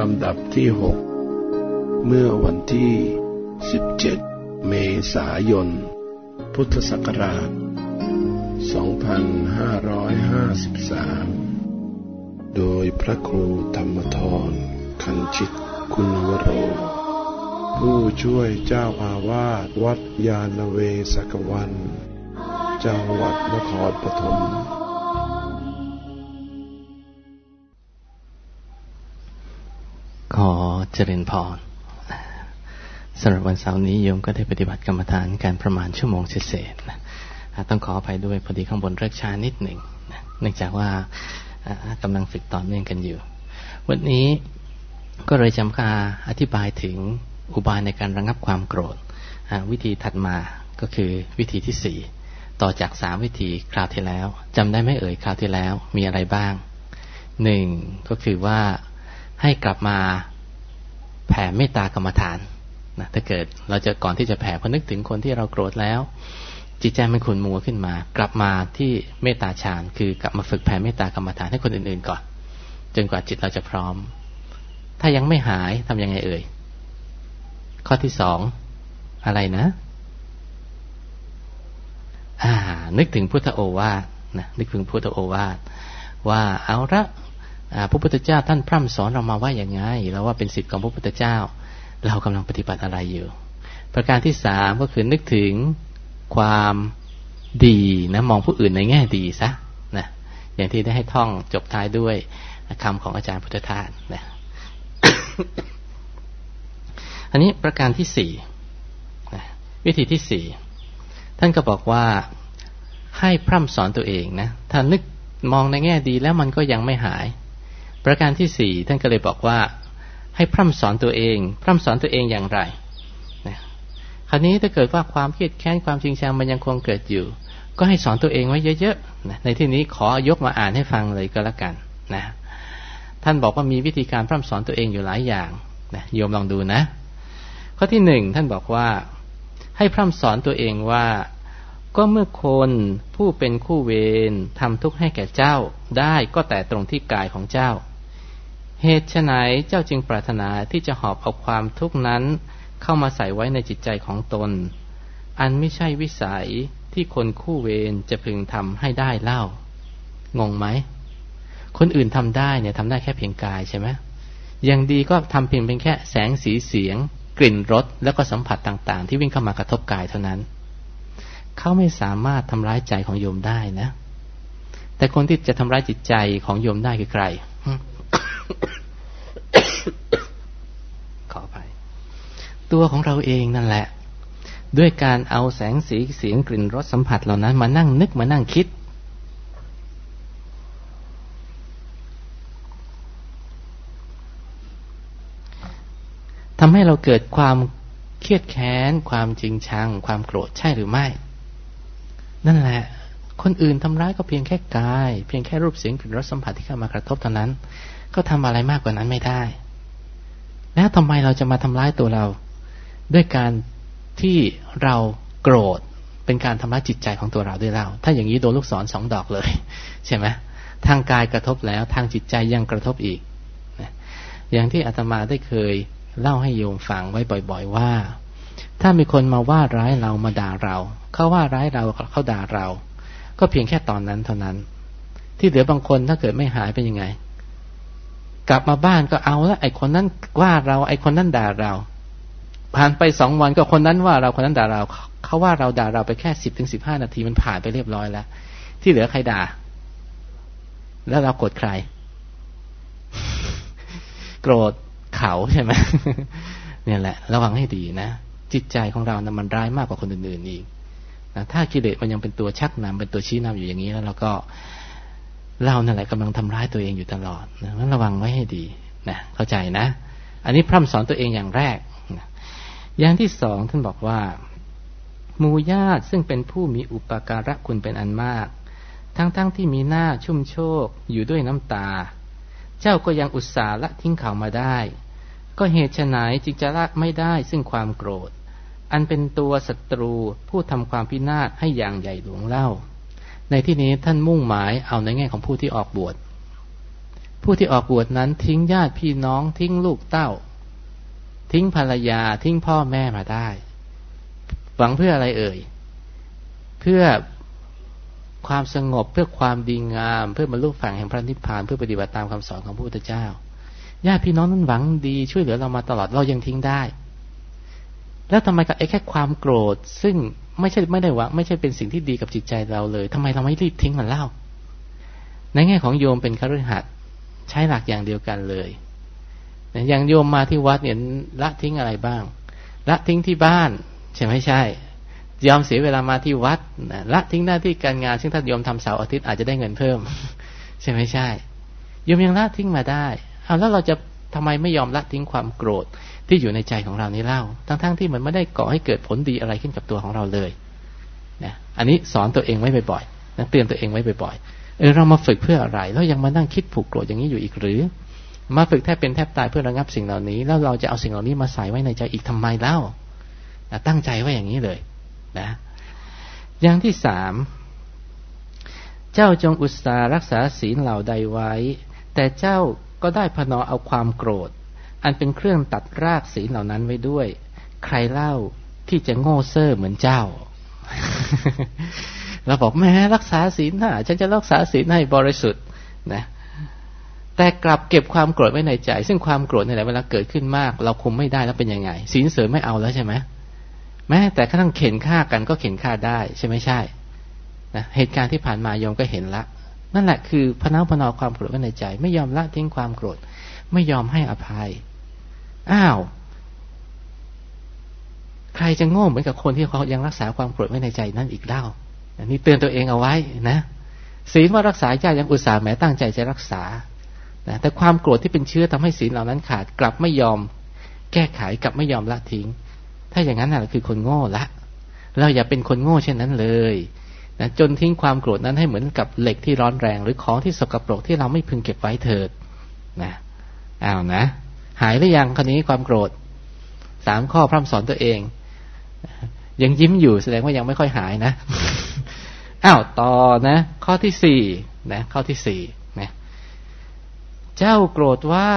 ลำดับที่หกเมื่อวันที่ 17 เมษายน พุทธศักราช 2553 โดยพระครูธรรมทรคันชิตคุณวโร ผู้ช่วยเจ้าอาวาสวัดยาณเวศกวัน จังหวัดนครปฐม ขอเจริญพรสำหรับวันเสาร์นี้โยมก็ได้ปฏิบัติกรรมฐานการประมาณชั่วโมงเศษๆต้องขออภัยด้วยพอดีข้างบนเลิกช้านิดหนึ่งเนื่องจากว่ากำลังฝึกต่อเนื่องกันอยู่ วันนี้ก็เลยจำคาอธิบายถึงอุบายในการระงับความโกรธ วิธีถัดมาก็คือวิธีที่สี่ต่อจากสามวิธีคราวที่แล้วจำได้ไหมเอ่ยคราวที่แล้วมีอะไรบ้างหนึ่งก็คือว่า ให้กลับมาแผ่เมตตากรรมฐานนะถ้าเกิดเราจะก่อนที่จะแผ่พอนึกถึงคนที่เราโกรธแล้ว จิตใจมันขุ่นมัวขึ้นมา กลับมาที่เมตตาฌานคือกลับมาฝึกแผ่เมตตากรรมฐานให้คนอื่นๆก่อน จนกว่าจิตเราจะพร้อม ถ้ายังไม่หายทํำยังไงเอ่ยข้อที่สองอะไรนะอ่านึกถึงพุทธโอวาทนะนึกถึงพุทธโอวาทว่าเอาละ พระพุทธเจ้าท่านพร่ำสอนเรามาว่าอย่างไงเราว่าเป็นสิทธิ์ของพระพุทธเจ้า เรากำลังปฏิบัติอะไรอยู่ ประการที่สามก็คือนึกถึงความดีนะมองผู้อื่นในแง่ดีซะนะอย่างที่ได้ให้ท่องจบท้ายด้วยคำของอาจารย์พุทธทาสนะอันนี้ประการที่สี่วิธีที่สี่ท่านก็บอกว่าให้พร่ำสอนตัวเองนะถ้านึกมองในแง่ดีแล้วมันก็ยังไม่หาย ประการที่สี่ท่านก็เลยบอกว่า ให้พร่ำสอนตัวเอง พร่ำสอนตัวเองอย่างไรนะคราวนี้ถ้าเกิดว่าความเครียดแค้นความจริงชังมันยังคงเกิดอยู่ ก็ให้สอนตัวเองไว้เยอะๆนะในที่นี้ขอยกมาอ่านให้ฟังเลยก็แล้วกันนะท่านบอกว่ามีวิธีการพร่ำสอนตัวเองอยู่หลายอย่างนะโยมลองดูนะ ข้อที่หนึ่งท่านบอกว่าให้พร่ำสอนตัวเองว่า ก็เมื่อคนผู้เป็นคู่เวรทำทุกข์ให้แก่เจ้าได้ก็แต่ตรงที่กายของเจ้า เหตุไฉนเจ้าจึงปรารถนาที่จะหอบเอาความทุกข์นั้น เข้ามาใส่ไว้ในจิตใจของตน อันไม่ใช่วิสัยที่คนคู่เวรจะพึงทำให้ได้เล่า งงไหม คนอื่นทำได้เนี่ยทำได้แค่เพียงกายใช่ไหมอย่างดีก็ทำเพียงเป็นแค่แสงสีเสียง กลิ่นรสแล้วก็สัมผัสต่าง ๆ ที่วิ่งเข้ามากระทบกายเท่านั้น เขาไม่สามารถทำร้ายใจของโยมได้นะ แต่คนที่จะทำร้ายจิตใจของโยมได้คือใคร ขอไปตัวของเราเองนั่นแหละ ด้วยการเอาแสงสีเสียงกลิ่นรสสัมผัสเหล่านั้น มานั่งนึกมานั่งคิด ทำให้เราเกิดความเครียดแค้น ความจริงชัง ความโกรธใช่หรือไม่ นั่นแหละ คนอื่นทำร้ายก็เพียงแค่กาย เพียงแค่รูปเสียงกลิ่นรสสัมผัสที่เข้ามากระทบเท่านั้น ก็ทำอะไรมากกว่านั้นไม่ได้ แล้วทำไมเราจะมาทำร้ายตัวเรา ด้วยการที่เราโกรธเป็นการทำร้ายจิตใจของตัวเราด้วยเรา ถ้าอย่างนี้โดนลูกศรสองดอกเลย ใช่ไหมทางกายกระทบแล้วทางจิตใจยังกระทบอีกอย่างที่อาตมาได้เคยเล่าให้โยมฟังไว้บ่อยๆว่า ถ้ามีคนมาว่าร้ายเรามาด่าเรา เขาว่าร้ายเราเขาด่าเรา ก็เพียงแค่ตอนนั้นเท่านั้น ที่เหลือบางคนถ้าเกิดไม่หายเป็นยังไง กลับมาบ้านก็เอาแล้วไอ้คนนั้นว่าเราไอ้คนนั้นด่าเรา ผ่านไปสองวันก็คนนั้นว่าเราคนนั้นด่าเราเขาว่าเราด่าเราไปแค่สิบถึงสิบห้านาทีมันผ่านไปเรียบร้อยแล้ว ที่เหลือใครด่า แล้วเราโกรธใคร โกรธเขาใช่ไหมเนี่ยแหละ ระวังให้ดีนะจิตใจของเรานะมันร้ายมากกว่าคนอื่นๆอีก นะถ้ากิเลสมันยังเป็นตัวชักนำเป็นตัวชี้นำอยู่อย่างนี้แล้วเราก็เรานั่นแหละกำลังทำร้ายตัวเองอยู่ตลอดนะระวังไว้ให้ดีนะเข้าใจนะ อันนี้พร่ำสอนตัวเองอย่างแรกนะอย่างที่สองท่านบอกว่ามูญาติซึ่งเป็นผู้มีอุปการะคุณเป็นอันมาก ทั้งๆทที่มีหน้าชุ่มโชคอยู่ด้วยน้ำตา เจ้าก็ยังอุตส่าห์ละทิ้งเขามาได้ ก็เหตุไหนจึงจะละไม่ได้ซึ่งความโกรธ อันเป็นตัวศัตรูผู้ทำความพินาศให้อย่างใหญ่หลวงเล่า ในที่นี้ท่านมุ่งหมายเอาในแง่ของผู้ที่ออกบวช ผู้ที่ออกบวชนั้นทิ้งญาติพี่น้องทิ้งลูกเต้า ทิ้งภรรยาทิ้งพ่อแม่มาได้ หวังเพื่ออะไรเอ่ย เพื่อความสงบเพื่อความดีงาม เพื่อบรรลุฝั่งแห่งพระนิพพานเพื่อปฏิบัติตามคำสอนของพระพุทธเจ้าญาติพี่น้องนั้นหวังดีช่วยเหลือเรามาตลอดเรายังทิ้งได้ แล้วทำไมกับไอ้แค่ความโกรธ ซึ่งไม่ใช่ไม่ได้วังไม่ใช่เป็นสิ่งที่ดีกับจิตใจเราเลยทำไมเราไม่รีบทิ้งมันเล่า ในแง่ของโยมเป็นคฤหัสถ์ใช้หลักอย่างเดียวกันเลยอย่างโยมมาที่วัดเนี่ยละทิ้งอะไรบ้าง ละทิ้งที่บ้าน ใช่ไหมใช่ยอมเสียเวลามาที่วัดละทิ้งหน้าที่การงาน ซึ่งถ้าโยมทำเสาร์อาทิตย์อาจจะได้เงินเพิ่ม ใช่ไหมใช่โยมยังละทิ้งมาได้เอาแล้วเราจะ ทำไมไม่ยอมละทิ้งความโกรธที่อยู่ในใจของเรานี้เล่า ทั้งๆทที่มันไม่ได้ก่อให้เกิดผลดีอะไรขึ้นกับตัวของเราเลยนะอันนี้สอนตัวเองไว้บ่อยๆนะเตือนตัวเองไว้บ่อยๆเออเรามาฝึกเพื่ออะไร แล้วยังมานั่งคิดผูกโกรธอย่างนี้อยู่อีกหรือ มาฝึกแทบเป็นแทบตายเพื่อระงับสิ่งเหล่านี้ แล้วเราจะเอาสิ่งเหล่านี้มาใส่ไว้ในใจอีกทำไมเล่านะตั้งใจไว้อย่างนี้เลยนะอย่างที่สามเจ้าจงอุตสารักษาศีลเหล่าใดไว้ แต่เจ้า ก็ได้พนอเอาความโกรธ อันเป็นเครื่องตัดรากศีลเหล่านั้นไว้ด้วย ใครเล่าที่จะโง่เซ่อเหมือนเจ้าเราบอกแม่รักษาศีลนะฉันจะรักษาศีลให้บริสุทธิ์นะ แต่กลับเก็บความโกรธไว้ในใจ ซึ่งความโกรธในหละเวลาเกิดขึ้นมาก เราคุมไม่ได้แล้วเป็นยังไงศีลเสริมไม่เอาแล้วใช่ไหมแม้แต่กระทั่งเข็นฆ่ากันก็เข็นฆ่าได้ใช่ไหมใช่นะเหตุการณ์ที่ผ่านมายมก็เห็นละ นั่นแหละคือพนาพนอความโกรธไว้ในใจ ไม่ยอมละทิ้งความโกรธ ไม่ยอมให้อภัย อ้าว ใครจะโง่เหมือนกับคนที่เขายังรักษาความโกรธไว้ในใจนั่นอีกเล่า อันนี้เตือนตัวเองเอาไว้นะศีลว่ารักษาใจยังอุตส่าห์แม้ตั้งใจจะรักษานะแต่ความโกรธที่เป็นเชื้อทำให้ศีลเหล่านั้นขาด กลับไม่ยอม แก้ไขกลับไม่ยอมละทิ้ง ถ้าอย่างนั้นน่ะคือคนโง่ละ เราอย่าเป็นคนโง่เช่นนั้นเลย นะจนทิ้งความโกรธนั้นให้เหมือนกับเหล็กที่ร้อนแรง หรือของที่สกปรกที่เราไม่พึงเก็บไว้เถิดนะอ้าวนะ หายหรือยังคราวนี้ความโกรธสามข้อพร่ำสอนตัวเอง ยังยิ้มอยู่แสดงว่ายังไม่ค่อยหายนะอ้าวต่อนะ ข้อที่สี่นะ ข้อที่สี่นะเจ้าโกรธว่า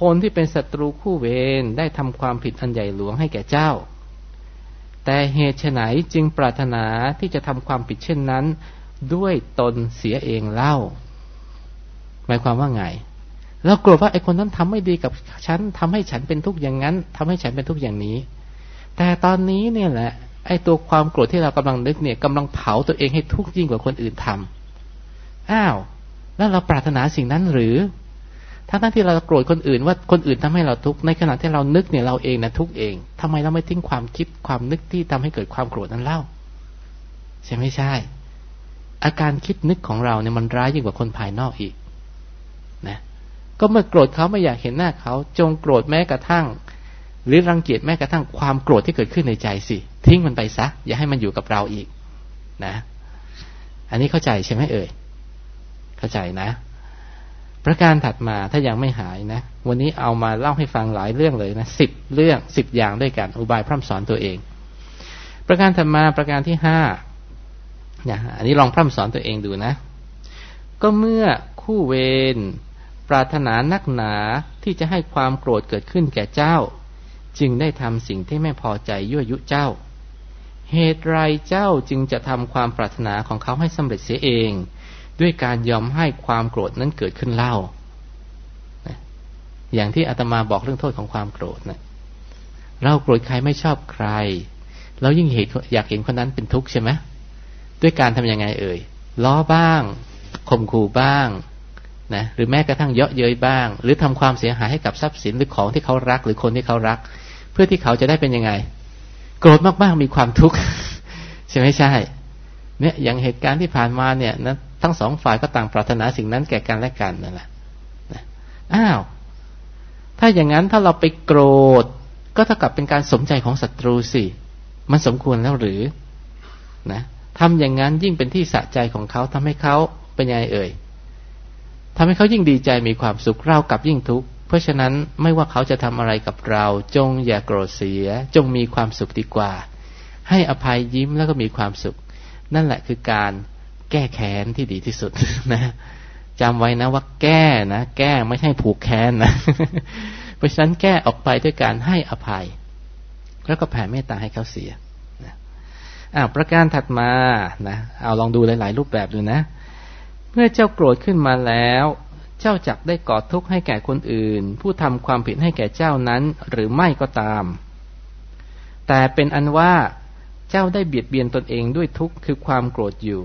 คนที่เป็นศัตรูคู่เวรได้ทำความผิดอันใหญ่หลวงให้แก่เจ้า แต่เหตุไฉนจึงปรารถนาที่จะทำความผิดเช่นนั้น ด้วยตนเสียเองเล่า หมายความว่าไงเรากลัวว่าไอ้คนนั้นทำไม่ดีกับฉันทำให้ฉันเป็นทุกข์อย่างนั้นทำให้ฉันเป็นทุกข์อย่างนี้ แต่ตอนนี้เนี่ยแหละ ไอ้ตัวความโกรธที่เรากำลังนึกเนี่ยกำลังเผาตัวเองให้ทุกข์ยิ่งกว่าคนอื่นทำอ้าว แล้วเราปรารถนาสิ่งนั้นหรือ ทั้งทั้งที่เราโกรธคนอื่นว่าคนอื่นทำให้เราทุกข์ในขณะที่เรานึกเนี่ยเราเองนะทุกข์เองทำไมเราไม่ทิ้งความคิดความนึกที่ทำให้เกิดความโกรธนั้นเล่า ใช่ไม่ใช่ อาการคิดนึกของเราเนี่ยมันร้ายยิ่งกว่าคนภายนอกอีก นะ ก็เมื่อโกรธเขาไม่อยากเห็นหน้าเขาจงโกรธแม้กระทั่ง หรือรังเกียจแม้กระทั่งความโกรธที่เกิดขึ้นในใจสิทิ้งมันไปซะ อย่าให้มันอยู่กับเราอีก นะ อันนี้เข้าใจใช่ไหมเอ่ยเข้าใจนะ ประการถัดมาถ้ายังไม่หายนะ วันนี้เอามาเล่าให้ฟังหลายเรื่องเลยนะสิบเรื่องสิบอย่างด้วยกันอุบายพร่ำสอนตัวเอง ประการถัดมาประการที่ห้าเนี่ยอันนี้ลองพร่ำสอนตัวเองดูนะ ก็เมื่อคู่เวรปรารถนานักหนาที่จะให้ความโกรธเกิดขึ้นแก่เจ้า จึงได้ทำสิ่งที่ไม่พอใจยั่วยุเจ้า เหตุไรเจ้าจึงจะทำความปรารถนาของเขาให้สำเร็จเสียเอง ด้วยการยอมให้ความโกรธนั้นเกิดขึ้นเล่า อย่างที่อาตมาบอกเรื่องโทษของความโกรธนะเราโกรธใครไม่ชอบใคร เรายิ่งเห็นอยากเห็นคนนั้นเป็นทุกข์ใช่ไหมด้วยการทํำยังไงเอ่ย ล้อบ้าง ข่มขู่บ้าง นะ หรือแม้กระทั่งเยาะเย้ยบ้าง หรือทำความเสียหายให้กับทรัพย์สินหรือของที่เขารัก หรือคนที่เขารัก เพื่อที่เขาจะได้เป็นยังไง โกรธมากๆมีความทุกข์ใช่ไหมใช่ เนี่ยอย่างเหตุการณ์ที่ผ่านมาเนี่ยนะ ทั้งสองฝ่ายก็ต่างปรารถนาสิ่งนั้นแก่กันและกันนั่นแหละอ้าว ถ้าอย่างนั้นถ้าเราไปโกรธ ก็เท่ากับเป็นการสมใจของศัตรูสิ มันสมควรแล้วหรือ นะทำอย่างนั้นยิ่งเป็นที่สะใจของเขาทำให้เขาเป็นยังไงเอ่ยทำให้เขายิ่งดีใจมีความสุขเรากับยิ่งทุกข์เพราะฉะนั้นไม่ว่าเขาจะทำอะไรกับเรา จงอย่าโกรธเสีย จงมีความสุขดีกว่า ให้อภัยยิ้มแล้วก็มีความสุข นั่นแหละคือการ แก้แค้นที่ดีที่สุดนะจำไว้นะว่าแก้นะ แก้ไม่ใช่ผูกแค้นนะ เพราะฉะนั้นแก้ออกไปด้วยการให้อภัย แล้วก็แผ่เมตตาให้เขาเสียนะอ้าวประการถัดมานะเอาลองดูหลาย ๆ รูปแบบดูนะ เมื่อเจ้าโกรธขึ้นมาแล้ว เจ้าจักได้ก่อทุกข์ให้แก่คนอื่น ผู้ทำความผิดให้แก่เจ้านั้นหรือไม่ก็ตาม แต่เป็นอันว่าเจ้าได้เบียดเบียนตนเองด้วยทุกข์คือความโกรธอยู่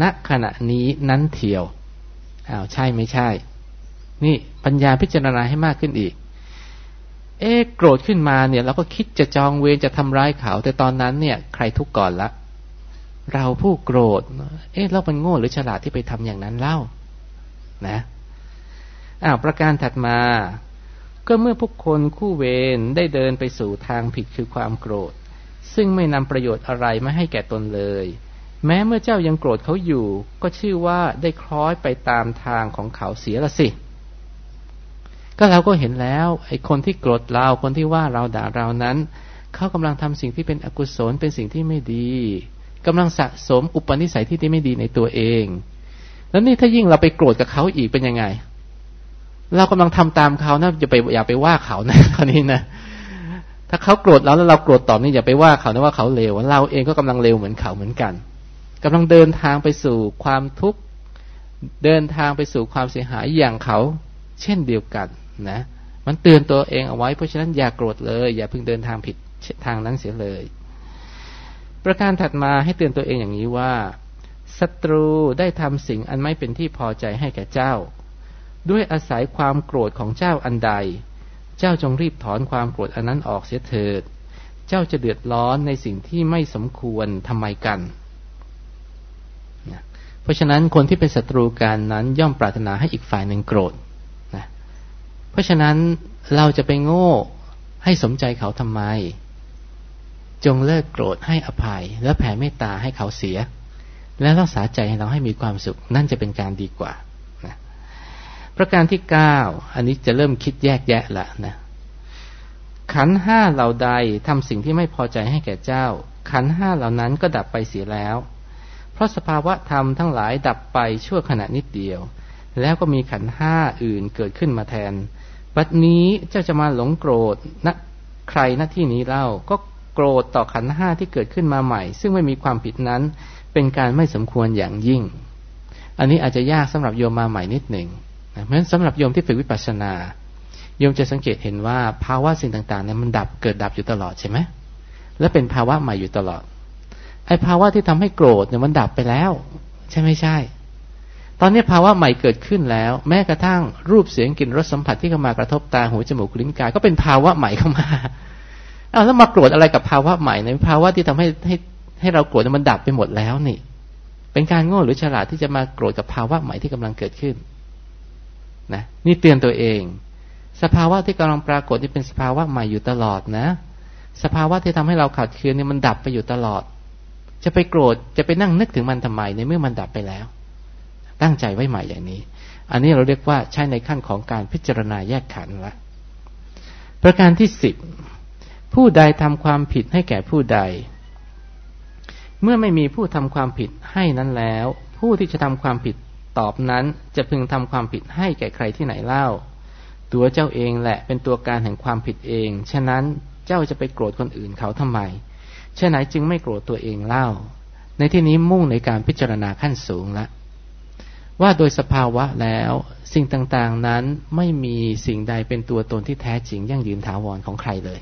ณขณะนี้นั้นเถียวอ้าวใช่ไม่ใช่ นี่ปัญญาพิจารณาให้มากขึ้นอีก เอ๊โกรธขึ้นมาเนี่ยเราก็คิดจะจองเวรจะทำร้ายเขา แต่ตอนนั้นเนี่ย ใครทุกข์ก่อนละ เราผู้โกรธ เอ๊ะเราเป็นโง่หรือฉลาดที่ไปทำอย่างนั้นเล่า นะอ้าวประการถัดมา ก็เมื่อพวกคนคู่เวรได้เดินไปสู่ทางผิดคือความโกรธ ซึ่งไม่นำประโยชน์อะไรมาให้แก่ตนเลย แม้เมื่อเจ้ายังโกรธเขาอยู่ ก็ชื่อว่าได้คล้อยไปตามทางของเขาเสียละสิ ก็เราก็เห็นแล้วไอ้คนที่โกรธเราคนที่ว่าเราด่าเรานั้น เขากำลังทำสิ่งที่เป็นอกุศลเป็นสิ่งที่ไม่ดีกำลังสะสมอุปนิสัยที่ไม่ดีในตัวเอง แล้วนี่ถ้ายิ่งเราไปโกรธกับเขาอีกเป็นยังไง เรากำลังทำตามเขานะอย่าไปอย่าไปว่าเขานะคราวนี้นะถ้าเขาโกรธเราแล้วเราโกรธตอบนี่อย่าไปว่าเขานะว่าเขาเลวเราเองก็กำลังเลวเหมือนเขาเหมือนกัน กำลังเดินทางไปสู่ความทุกข์เดินทางไปสู่ความเสียหายอย่างเขา เช่นเดียวกันนะ มันเตือนตัวเองเอาไว้เพราะฉะนั้นอย่ากโกรธเลย อย่าเพิ่งเดินทางผิดทางนั้นเสียเลย ประการถัดมาให้เตือนตัวเองอย่างนี้ว่าศัตรูได้ทำสิ่งอันไม่เป็นที่พอใจให้แก่เจ้า ด้วยอาศัยความโกรธของเจ้าอันใด เจ้าจงรีบถอนความโกรธอันนั้นออกเสียเถิด เจ้าจะเดือดร้อนในสิ่งที่ไม่สมควรทำไมกัน เพราะฉะนั้นคนที่เป็นศัตรูกันนั้นย่อมปรารถนาให้อีกฝ่ายหนึ่งโกรธนะเพราะฉะนั้นเราจะไปโง่ให้สมใจเขาทำไม จงเลิกโกรธให้อภัย และแผ่เมตตาให้เขาเสีย และรักษาใจให้เราให้มีความสุข นั่นจะเป็นการดีกว่านะประการที่เก้าอันนี้จะเริ่มคิดแยกแยะละนะขันห้าเหล่าใดทำสิ่งที่ไม่พอใจให้แก่เจ้า ขันห้าเหล่านั้นก็ดับไปเสียแล้ว เพราะสภาวะธรรมทั้งหลายดับไปชั่วขณะนิดเดียว แล้วก็มีขันห้าอื่นเกิดขึ้นมาแทน บัดนี้เจ้าจะมาหลงโกรธนะใครหน้าที่นี้เล่าก็โกรธต่อขันห้าที่เกิดขึ้นมาใหม่ ซึ่งไม่มีความผิดนั้น เป็นการไม่สมควรอย่างยิ่ง อันนี้อาจจะยากสำหรับโยมมาใหม่นิดหนึ่งเพราะฉะนั้นสำหรับโยมที่ฝึกวิปัสสนาโยมจะสังเกตเห็นว่าภาวะสิ่งต่างๆเนี่ยมันดับเกิดดับอยู่ตลอดใช่ไหมและเป็นภาวะใหม่อยู่ตลอด ไอ้ภาวะที่ทำให้โกรธเนี่ยมันดับไปแล้ว ใช่ไม่ใช่ ตอนนี้ภาวะใหม่เกิดขึ้นแล้ว แม้กระทั่งรูปเสียงกลิ่นรสสัมผัสที่เข้ามากระทบตาหูจมูกลิ้นกายก็เป็นภาวะใหม่เข้ามาเอาแล้วมาโกรธอะไรกับภาวะใหม่ในภาวะที่ทำให้ให้ให้เราโกรธมันดับไปหมดแล้วนี่ เป็นการโง่หรือฉลาดที่จะมาโกรธกับภาวะใหม่ที่กำลังเกิดขึ้นนะนี่เตือนตัวเอง สภาวะที่กำลังปรากฏนี่เป็นสภาวะใหม่อยู่ตลอดนะ สภาวะที่ทำให้เราขาดเคืนเนี่ยมันดับไปอยู่ตลอด จะไปโกรธจะไปนั่งนึกถึงมันทำไมในเมื่อมันดับไปแล้ว ตั้งใจไว้ใหม่อย่างนี้ อันนี้เราเรียกว่าใช้ในขั้นของการพิจารณาแยกขันละ ประการที่สิบผู้ใดทำความผิดให้แก่ผู้ใด เมื่อไม่มีผู้ทำความผิดให้นั้นแล้ว ผู้ที่จะทำความผิดตอบนั้นจะพึงทำความผิดให้แก่ใครที่ไหนเล่า ตัวเจ้าเองแหละเป็นตัวการแห่งความผิดเอง ฉะนั้นเจ้าจะไปโกรธคนอื่นเขาทำไม เช่นไหนจึงไม่โกรธตัวเองเล่า ในที่นี้มุ่งในการพิจารณาขั้นสูงละว่าโดยสภาวะแล้วสิ่งต่างๆนั้นไม่มีสิ่งใดเป็นตัวตนที่แท้จริงยั่งยืนถาวรของใครเลย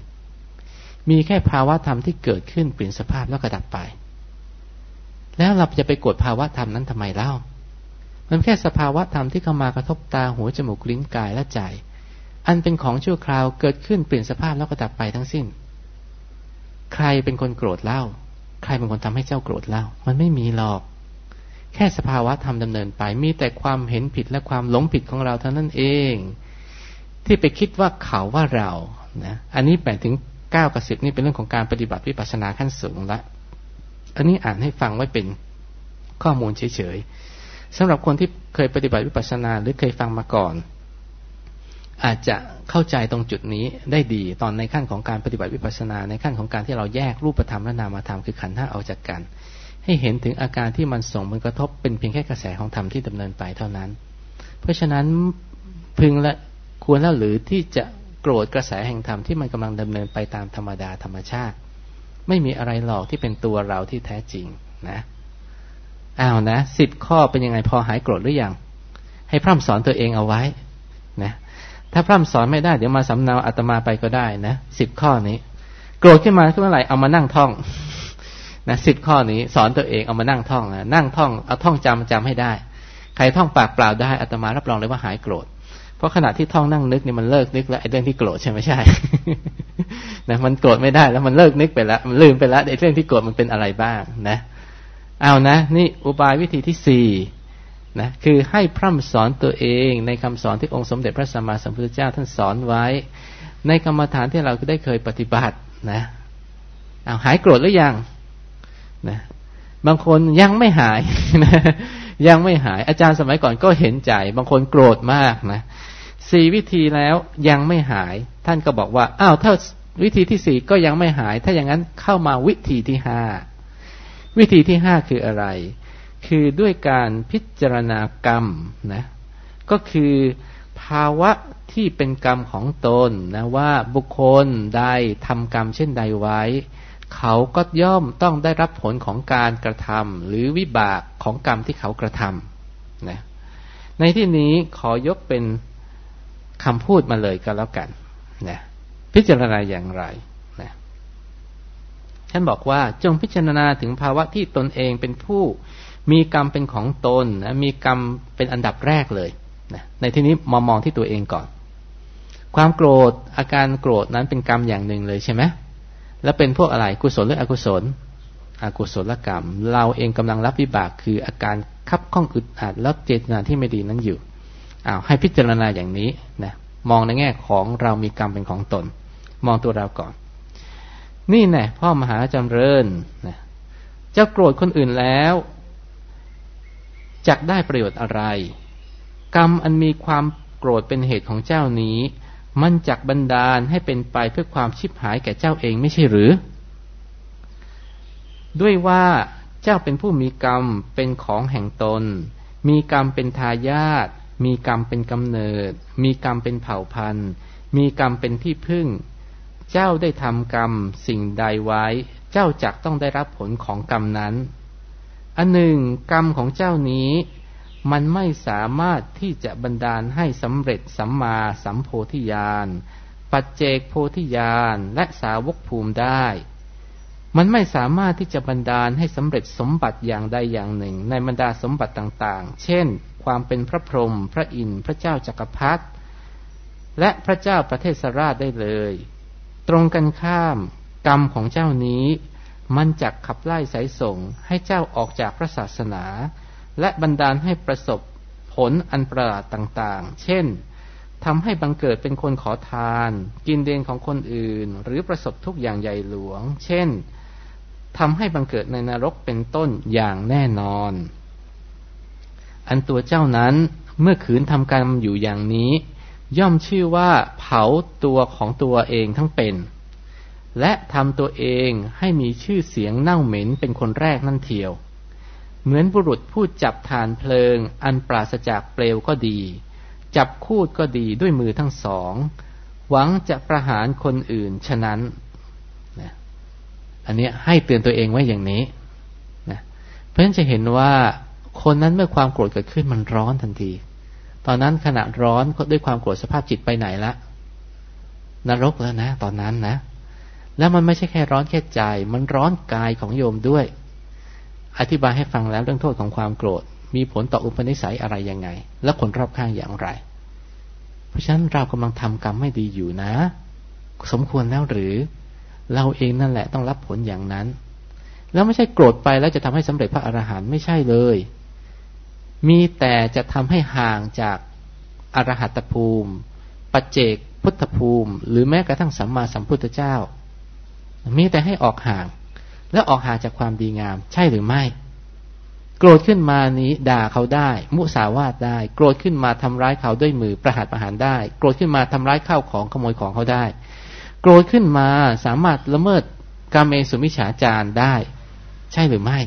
มีแค่ภาวะธรรมที่เกิดขึ้นเปลี่ยนสภาพแล้วก็ดับไป แล้วเราจะไปกดภาวะธรรมนั้นทำไมเล่า มันแค่สภาวะธรรมที่เข้ามากระทบตาหูจมูกลิ้นกายและใจ อันเป็นของชั่วคราวเกิดขึ้นเปลี่ยนสภาพแล้วก็ดับไปทั้งสิ้น ใครเป็นคนโกรธเล่า ใครเป็นคนทำให้เจ้าโกรธเล่า มันไม่มีหรอก แค่สภาวะธรรมดำเนินไป มีแต่ความเห็นผิดและความหลงผิดของเราเท่านั้นเอง ที่ไปคิดว่าเขาว่าเรานะอันนี้แบ่งถึงเก้ากับสิบนี่เป็นเรื่องของการปฏิบัติวิปัสสนาขั้นสูงละอันนี้อ่านให้ฟังไว้เป็นข้อมูลเฉยๆสำหรับคนที่เคยปฏิบัติวิปัสสนาหรือเคยฟังมาก่อน อาจจะเข้าใจตรงจุดนี้ได้ดีตอนในขั้นของการปฏิบัติวิปัสสนา ในขั้นของการที่เราแยกรูปธรรมและนามธรรมคือขันธ์ห้าออกจากกัน ให้เห็นถึงอาการที่มันส่งมันกระทบเป็นเพียงแค่กระแสของธรรมที่ดำเนินไปเท่านั้น เพราะฉะนั้นพึงและควรแล้วหรือที่จะโกรธกระแสแห่งธรรมที่มันกำลังดำเนินไปตามธรรมดาธรรมชาติ ไม่มีอะไรหรอกที่เป็นตัวเราที่แท้จริงนะอ้าวนะสิบข้อเป็นยังไงพอหายโกรธหรือยังให้พร่ำสอนตัวเองเอาไว้นะ ถ้าพร่ำสอนไม่ได้เดี๋ยวมาสำเนาอาตมาไปก็ได้นะสิบข้อนี้ โกรธขึ้นมาขึ้นเมื่อไหร่เอามานั่งท่องนะสิบข้อนี้ สอนตัวเองเอามานั่งท่องนะนั่งท่องเอาท่องจำจำให้ได้ ใครท่องปากเปล่าได้อาตมารับรองเลยว่าหายโกรธ เพราะขณะที่ท่องนั่งนึกเนี่ยมันเลิกนึกแล้วไอ้เรื่องที่โกรธใช่ไหมใช่นะมันโกรธไม่ได้แล้วมันเลิกนึกไปแล้วมันลืมไปแล้วไอ้เรื่องที่โกรธมันเป็นอะไรบ้างนะ เอานะ นี่อุบายวิธีที่สี่ นะคือให้พร่ำสอนตัวเองในคำสอนที่องค์สมเด็จพระสัมมาสัมพุทธเจ้าท่านสอนไว้ ในกรรมฐานที่เราได้เคยปฏิบัตินะเอาหายโกรธหรือยังนะบางคนยังไม่หายนะยังไม่หายอาจารย์สมัยก่อนก็เห็นใจ บางคนโกรธมากนะสี่วิธีแล้วยังไม่หาย ท่านก็บอกว่าอ้าวถ้าวิธีที่สี่ก็ยังไม่หาย ถ้าอย่างนั้นเข้ามาวิธีที่ห้าวิธีที่ห้าคืออะไร คือด้วยการพิจารณากรรมนะก็คือภาวะที่เป็นกรรมของตนนะว่าบุคคลใดทำกรรมเช่นใดไว้ เขาก็ย่อมต้องได้รับผลของการกระทำหรือวิบากของกรรมที่เขากระทำนะในที่นี้ขอยกเป็นคำพูดมาเลยก็แล้วกันนะพิจารณาอย่างไรนะท่านบอกว่าจงพิจารณาถึงภาวะที่ตนเองเป็นผู้ มีกรรมเป็นของตนนะมีกรรมเป็นอันดับแรกเลยนะในที่นี้มามองที่ตัวเองก่อน ความโกรธอาการโกรธนั้นเป็นกรรมอย่างหนึ่งเลยใช่ไหมแล้วเป็นพวกอะไรกุศลหรืออกุศล อกุศลกรรม เราเองกำลังรับวิบากคืออาการคับข้องอึดอัดแล้วเจตนาที่ไม่ดีนั้นอยู่อ้าวให้พิจารณาอย่างนี้นะมองในแง่ของเรามีกรรมเป็นของตน มองตัวเราก่อน นี่แน่พ่อมหาจำเริญนะเจ้าโกรธคนอื่นแล้ว จะได้ประโยชน์อะไร กรรมอันมีความโกรธเป็นเหตุของเจ้านี้ มันจักบันดาลให้เป็นไปเพื่อความชิบหายแก่เจ้าเองไม่ใช่หรือ ด้วยว่าเจ้าเป็นผู้มีกรรมเป็นของแห่งตน มีกรรมเป็นทายาทมีกรรมเป็นกำเนิด มีกรรมเป็นเผ่าพันธุ์ มีกรรมเป็นที่พึ่ง เจ้าได้ทำกรรมสิ่งใดไว้ เจ้าจักต้องได้รับผลของกรรมนั้น อันหนึ่งกรรมของเจ้านี้ มันไม่สามารถที่จะบันดาลให้สำเร็จสัมมาสัมโพธิญาณปัจเจกโพธิญาณและสาวกภูมิได้ มันไม่สามารถที่จะบันดาลให้สำเร็จสมบัติอย่างใดอย่างหนึ่ง ในบรรดาสมบัติต่างๆ เช่น ความเป็นพระพรหมพระอินทร์พระเจ้าจักรพรรดิและพระเจ้าประเทศราชได้เลย ตรงกันข้าม กรรมของเจ้านี้ มันจักขับไล่สายส่งให้เจ้าออกจากพระศาสนา และบันดาลให้ประสบผลอันประหลาดต่างๆ เช่นทำให้บังเกิดเป็นคนขอทาน กินเดนของคนอื่น หรือประสบทุกอย่างใหญ่หลวง เช่นทำให้บังเกิดในนรกเป็นต้นอย่างแน่นอน อันตัวเจ้านั้นเมื่อขืนทำกรรมอยู่อย่างนี้ ย่อมชื่อว่าเผาตัวของตัวเองทั้งเป็น และทำตัวเองให้มีชื่อเสียงเน่าเหม็นเป็นคนแรกนั่นเทียว เหมือนบุรุษผู้จับฐานเพลิง อันปราศจากเปลวก็ดี จับคูดก็ดีด้วยมือทั้งสอง หวังจะประหารคนอื่นฉะนั้นนะอันนี้ให้เตือนตัวเองไว้อย่างนี้นะเพราะฉะนั้นจะเห็นว่าคนนั้นเมื่อความโกรธเกิดขึ้นมันร้อนทันที ตอนนั้นขณะร้อนด้วยความโกรธสภาพจิตไปไหนละนรกแล้วนะ ตอนนั้นนะ แล้วมันไม่ใช่แค่ร้อนแค่ใจ มันร้อนกายของโยมด้วย อธิบายให้ฟังแล้วเรื่องโทษของความโกรธ มีผลต่ออุปนิสัยอะไรยังไง และคนรอบข้างอย่างไร เพราะฉะนั้นเรากำลังทำกรรมไม่ดีอยู่นะ สมควรแล้วหรือ เราเองนั่นแหละต้องรับผลอย่างนั้น แล้วไม่ใช่โกรธไปแล้วจะทำให้สำเร็จพระอรหันต์ไม่ใช่เลย มีแต่จะทำให้ห่างจากอรหัตภูมิ ปัจเจกพุทธภูมิ หรือแม้กระทั่งสัมมาสัมพุทธเจ้า มีแต่ให้ออกห่าง แล้วออกห่างจากความดีงาม ใช่หรือไม่ โกรธขึ้นมานี้ด่าเขาได้ มุสาวาทได้ โกรธขึ้นมาทำร้ายเขาด้วยมือประหัตประหารได้ โกรธขึ้นมาทำร้ายข้าวของขโมยของเขาได้ โกรธขึ้นมาสามารถละเมิดกามเมสุมิฉาจารได้ ใช่หรือไม่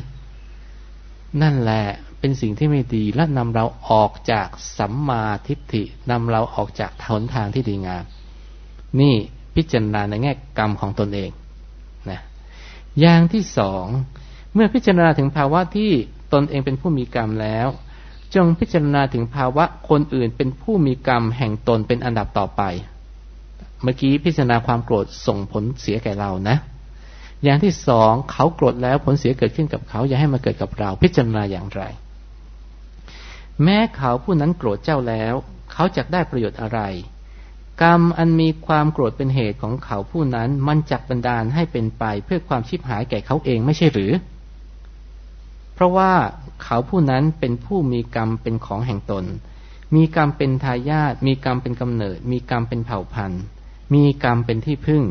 นั่นแหละเป็นสิ่งที่ไม่ดีและนำเราออกจากสัมมาทิฏฐินำเราออกจากทนทางที่ดีงาม นี่พิจารณาในแง่กรรมของตนเอง อย่างที่สองเมื่อพิจารณาถึงภาวะที่ตนเองเป็นผู้มีกรรมแล้ว จงพิจารณาถึงภาวะคนอื่นเป็นผู้มีกรรมแห่งตนเป็นอันดับต่อไป เมื่อกี้พิจารณาความโกรธส่งผลเสียแก่เรานะ อย่างที่สองเขาโกรธแล้วผลเสียเกิดขึ้นกับเขาอย่าให้มาเกิดกับเราพิจารณาอย่างไร แม้เขาผู้นั้นโกรธเจ้าแล้ว เขาจะได้ประโยชน์อะไร กรรมอันมีความโกรธเป็นเหตุของเขาผู้นั้น มันจักบันดาลให้เป็นไปเพื่อความชิบหายแก่เขาเองไม่ใช่หรือ เพราะว่าเขาผู้นั้นเป็นผู้มีกรรมเป็นของแห่งตน มีกรรมเป็นทายาทมีกรรมเป็นกำเนิด มีกรรมเป็นเผ่าพันธุ์ มีกรรมเป็นที่พึ่ง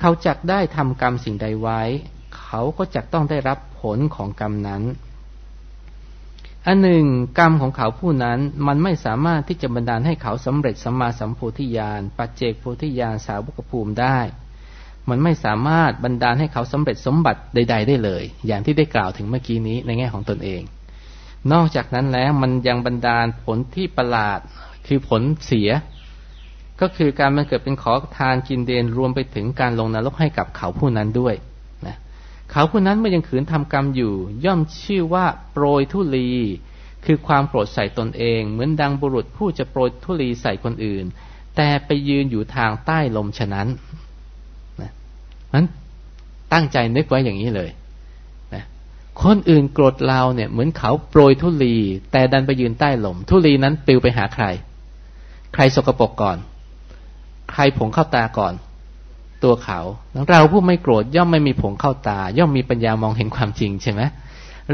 เขาจักได้ทำกรรมสิ่งใดไว้ เขาก็จักต้องได้รับผลของกรรมนั้น อันหนึ่งกรรมของเขาผู้นั้นมันไม่สามารถที่จะบันดาลให้เขาสำเร็จสัมมาสัมโพธิญาณปัจเจกโพธิญาณสาวกภูมิได้ มันไม่สามารถบันดาลให้เขาสำเร็จสมบัติใด ๆ ได้เลย อย่างที่ได้กล่าวถึงเมื่อกี้นี้ในแง่ของตนเอง นอกจากนั้นแล้วมันยังบันดาลผลที่ประหลาดคือผลเสีย ก็คือการมันเกิดเป็นขอทานกินเดนรวมไปถึงการลงนรกให้กับเขาผู้นั้นด้วย เขาผู้นั้นเมื่อยังขืนทำกรรมอยู่ ย่อมชื่อว่าโปรยทุลี คือความโปรดใส่ตนเอง เหมือนดังบุรุษผู้จะโปรยทุลีใส่คนอื่น แต่ไปยืนอยู่ทางใต้ลมฉะนั้นนั้นตั้งใจนึกไว้อย่างนี้เลยนะคนอื่นโกรธเราเนี่ยเหมือนเขาโปรยทุลี แต่ดันไปยืนใต้ลม ทุลีนั้นปลิวไปหาใคร ใครสกปรกก่อน ใครผงเข้าตาก่อน ตัวเขาเราผู้ไม่โกรธย่อมไม่มีผงเข้าตา ย่อมมีปัญญามองเห็นความจริงใช่ไหม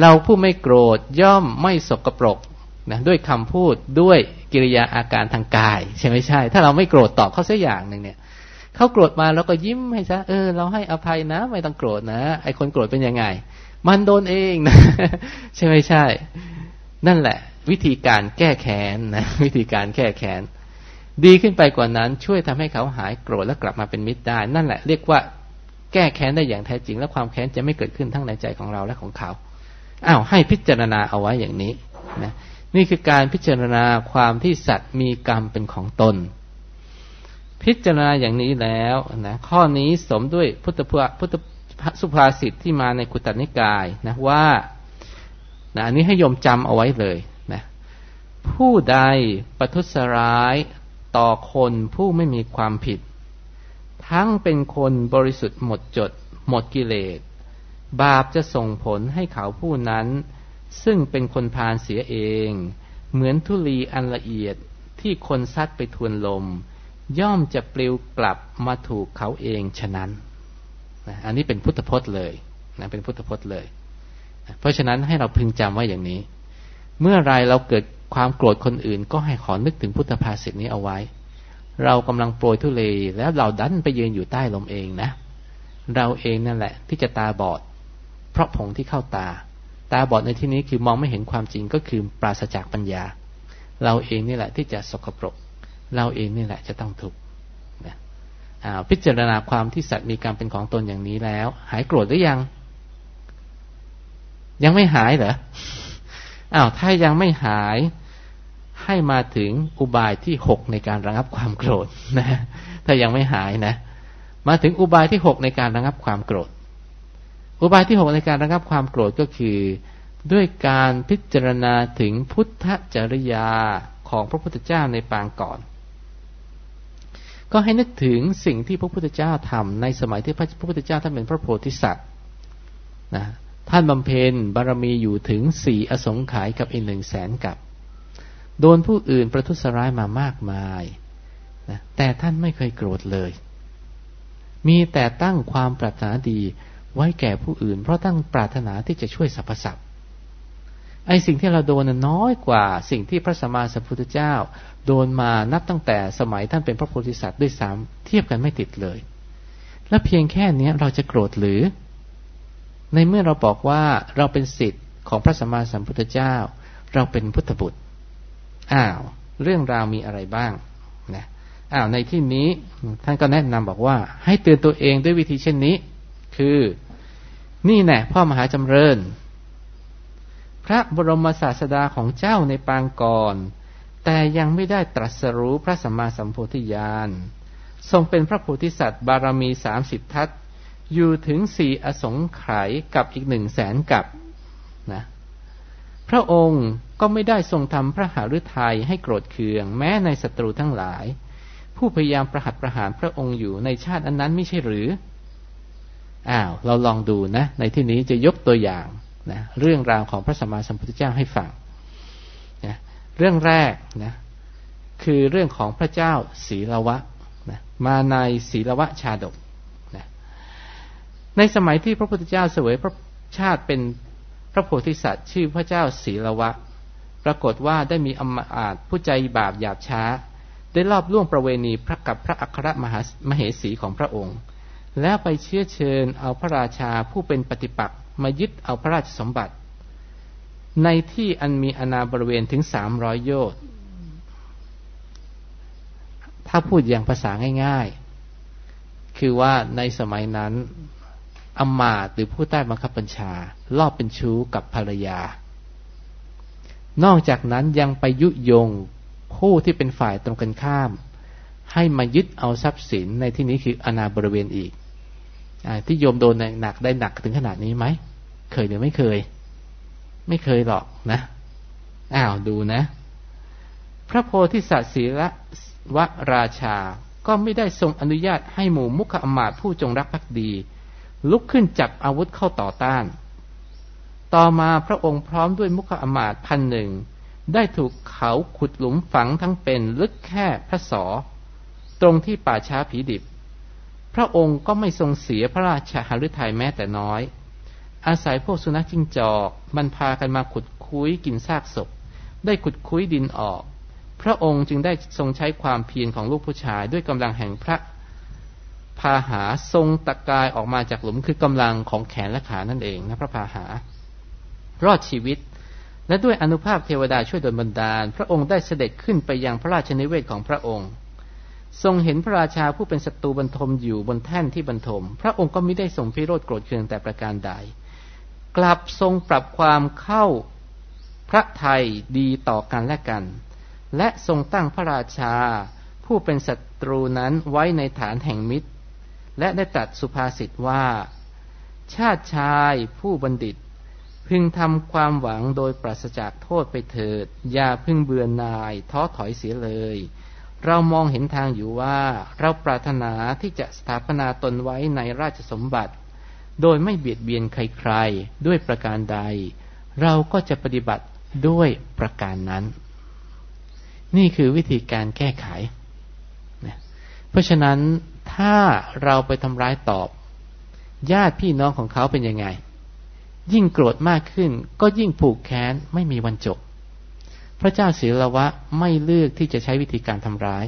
เราผู้ไม่โกรธย่อมไม่สกปรกนะด้วยคำพูดด้วยกิริยาอาการทางกาย ใช่ไหมใช่ ถ้าเราไม่โกรธตอบเขาสักอย่างหนึ่งเนี่ยเขาโกรธมาแล้วก็ยิ้มให้ซะเออเราให้อภัยนะ ไม่ต้องโกรธนะไอคนโกรธเป็นยังไง มันโดนเองนะใช่ไม่ใช่ นั่นแหละ วิธีการแก้แค้นนะวิธีการแก้แค้น ดีขึ้นไปกว่านั้นช่วยทำให้เขาหายโกรธและกลับมาเป็นมิตรได้ นั่นแหละเรียกว่าแก้แค้นได้อย่างแท้จริง และความแค้นจะไม่เกิดขึ้นทั้งในใจของเราและของเขาอ้าวให้พิจารณาเอาไว้อย่างนี้นะนี่คือการพิจารณาความที่สัตว์มีกรรมเป็นของตน พิจารณาอย่างนี้แล้วนะข้อนี้สมด้วยพุทธพุทธสุภาษิตที่มาในกุตนิกายนะว่านะอันนี้ให้ยมจำเอาไว้เลยนะผู้ใดประทุษร้าย ต่อคนผู้ไม่มีความผิด ทั้งเป็นคนบริสุทธิ์หมดจด หมดกิเลส บาปจะส่งผลให้เขาผู้นั้น ซึ่งเป็นคนพาลเสียเอง เหมือนทุลีอันละเอียดที่คนซัดไปทวนลม ย่อมจะปลิวกลับมาถูกเขาเองฉะนั้นนะอันนี้เป็นพุทธพจน์เลยนะเป็นพุทธพจน์เลยนะเพราะฉะนั้นให้เราพึงจำไว้อย่างนี้ เมื่อไรเราเกิด ความโกรธคนอื่น ก็ให้ขอนึกถึงพุทธภาษิตนี้เอาไว้ เรากำลังโปรยทุเลแล้วเราดันไปยืนอยู่ใต้ลมเองนะ เราเองนั่นแหละ ที่จะตาบอด เพราะผงที่เข้าตา ตาบอดในที่นี้คือมองไม่เห็นความจริงก็คือปราศจากปัญญา เราเองนี่แหละที่จะสกปรก เราเองนี่แหละจะต้องถูกนะพิจารณาความที่สัตว์มีการเป็นของตนอย่างนี้แล้ว หายโกรธหรือยัง ยังไม่หายเหรออ้าวถ้ายังไม่หาย ให้มาถึงอุบายที่หกในการระงับความโกรธนะถ้ายังไม่หายนะ มาถึงอุบายที่หกในการระงับความโกรธ อุบายที่หกในการระงับความโกรธก็คือ ด้วยการพิจารณาถึงพุทธจริยาของพระพุทธเจ้าในปางก่อน ก็ให้นึกถึงสิ่งที่พระพุทธเจ้าทำในสมัยที่พระพุทธเจ้าท่านเป็นพระโพธิสัตว์นะท่านบำเพ็ญบารมีอยู่ถึงสี่อสงไขยกับอีกหนึ่งแสนกับ โดนผู้อื่นประทุษร้ายมามากมายนะแต่ท่านไม่เคยโกรธเลย มีแต่ตั้งความปรารถนาดีไว้แก่ผู้อื่น เพราะตั้งปรารถนาที่จะช่วยสรรพสัตว์ไอ้สิ่งที่เราโดนน้อยกว่าสิ่งที่พระสัมมาสัมพุทธเจ้า โดนมานับตั้งแต่สมัยท่านเป็นพระโพธิสัตว์ด้วยซ้ำเทียบกันไม่ติดเลย และเพียงแค่นี้เราจะโกรธหรือ ในเมื่อเราบอกว่าเราเป็นสิทธิ์ของพระสัมมาสัมพุทธเจ้า เราเป็นพุทธบุตร อ้าว เรื่องราวมีอะไรบ้างนะอ้าวในที่นี้ท่านก็แนะนำบอกว่า ให้เตือนตัวเองด้วยวิธีเช่นนี้ คือนี่แน่พ่อมหาจำเริญ พระบรมศาสดาของเจ้าในปางก่อน แต่ยังไม่ได้ตรัสรู้พระสัมมาสัมโพธิญาณทรงเป็นพระโพธิสัตว์บารมีสามสิบทัศอยู่ถึงสี่อสงไขยกับอีกหนึ่งแสนกับ พระองค์ก็ไม่ได้ทรงทำพระหฤทัยให้โกรธเคือง แม้ในศัตรูทั้งหลาย ผู้พยายามประหัตประหารพระองค์อยู่ในชาติอันนั้นไม่ใช่หรืออ้าวเราลองดูนะ ในที่นี้จะยกตัวอย่างนะเรื่องราวของพระสัมมาสัมพุทธเจ้าให้ฟังนะเรื่องแรกนะคือเรื่องของพระเจ้าศีลวะนะมาในศีลวะชาดกนะในสมัยที่พระพุทธเจ้าเสวยพระชาติเป็น พระโพธิสัตว์ชื่อพระเจ้าศีลวะ ปรากฏว่าได้มีอมอาจผู้ใจบาปหยาบช้า ได้รอบล่วงประเวณีพระกับพระอัครมหามเหสีของพระองค์ แล้วไปเชื้อเชิญเอาพระราชาผู้เป็นปฏิปักษ์มายึดเอาพระราชสมบัติ ในที่อันมีอนาบริเวณถึงสามร้อยโยชน์ถ้าพูดอย่างภาษาง่าย ๆ คือว่าในสมัยนั้น อมาตหรือผู้ใต้บังคับบัญชาลอบเป็นชู้กับภรรยา นอกจากนั้นยังไปยุยงผู้ที่เป็นฝ่ายตรงกันข้าม ให้มายึดเอาทรัพย์สินในที่นี้คืออนาบริเวณอีกที่โยมโดนหนักได้หนักถึงขนาดนี้ไหม เคยหรือไม่เคย ไม่เคยหรอกนะ อ้าวดูนะ พระโพธิสัตว์ศีละวราชาก็ไม่ได้ทรงอนุญาตให้หมู่มุขอมาตผู้จงรักภักดี ลุกขึ้นจับอาวุธเข้าต่อต้าน ต่อมาพระองค์พร้อมด้วยมุขอมาตพันหนึ่ง ได้ถูกเขาขุดหลุมฝังทั้งเป็นลึกแค่พระสอ ตรงที่ป่าช้าผีดิบ พระองค์ก็ไม่ทรงเสียพระราชหฤทัยแม้แต่น้อย อาศัยพวกสุนัขจิ้งจอกมันพากันมาขุดคุ้ยกินซากศพ ได้ขุดคุ้ยดินออก พระองค์จึงได้ทรงใช้ความเพียรของลูกผู้ชายด้วยกำลังแห่งพระ พาหาทรงตะกายออกมาจากหลุมคือกำลังของแขนและขานั่นเองนะพระพาหารอดชีวิต และด้วยอนุภาพเทวดาช่วยดลบันดาล พระองค์ได้เสด็จขึ้นไปยังพระราชนิเวศของพระองค์ ทรงเห็นพระราชาผู้เป็นศัตรูบรรทมอยู่บนแท่นที่บรรทม พระองค์ก็ไม่ได้ทรงพิโรธโกรธเคืองแต่ประการใด กลับทรงปรับความเข้าพระไทยดีต่อกันและกัน และทรงตั้งพระราชาผู้เป็นศัตรูนั้นไว้ในฐานแห่งมิตร และได้ตรัสสุภาษิตว่า ชาติชายผู้บัณฑิต พึงทำความหวังโดยปราศจากโทษไปเถิด อย่าพึ่งเบื่อนายท้อถอยเสียเลย เรามองเห็นทางอยู่ว่า เราปรารถนาที่จะสถาปนาตนไว้ในราชสมบัติ โดยไม่เบียดเบียนใครๆ ด้วยประการใด เราก็จะปฏิบัติด้วยประการนั้น นี่คือวิธีการแก้ไข เพราะฉะนั้น ถ้าเราไปทำร้ายตอบ ญาติพี่น้องของเขาเป็นยังไง ยิ่งโกรธมากขึ้น ก็ยิ่งผูกแค้นไม่มีวันจบ พระเจ้าศีลวะไม่เลือกที่จะใช้วิธีการทำร้าย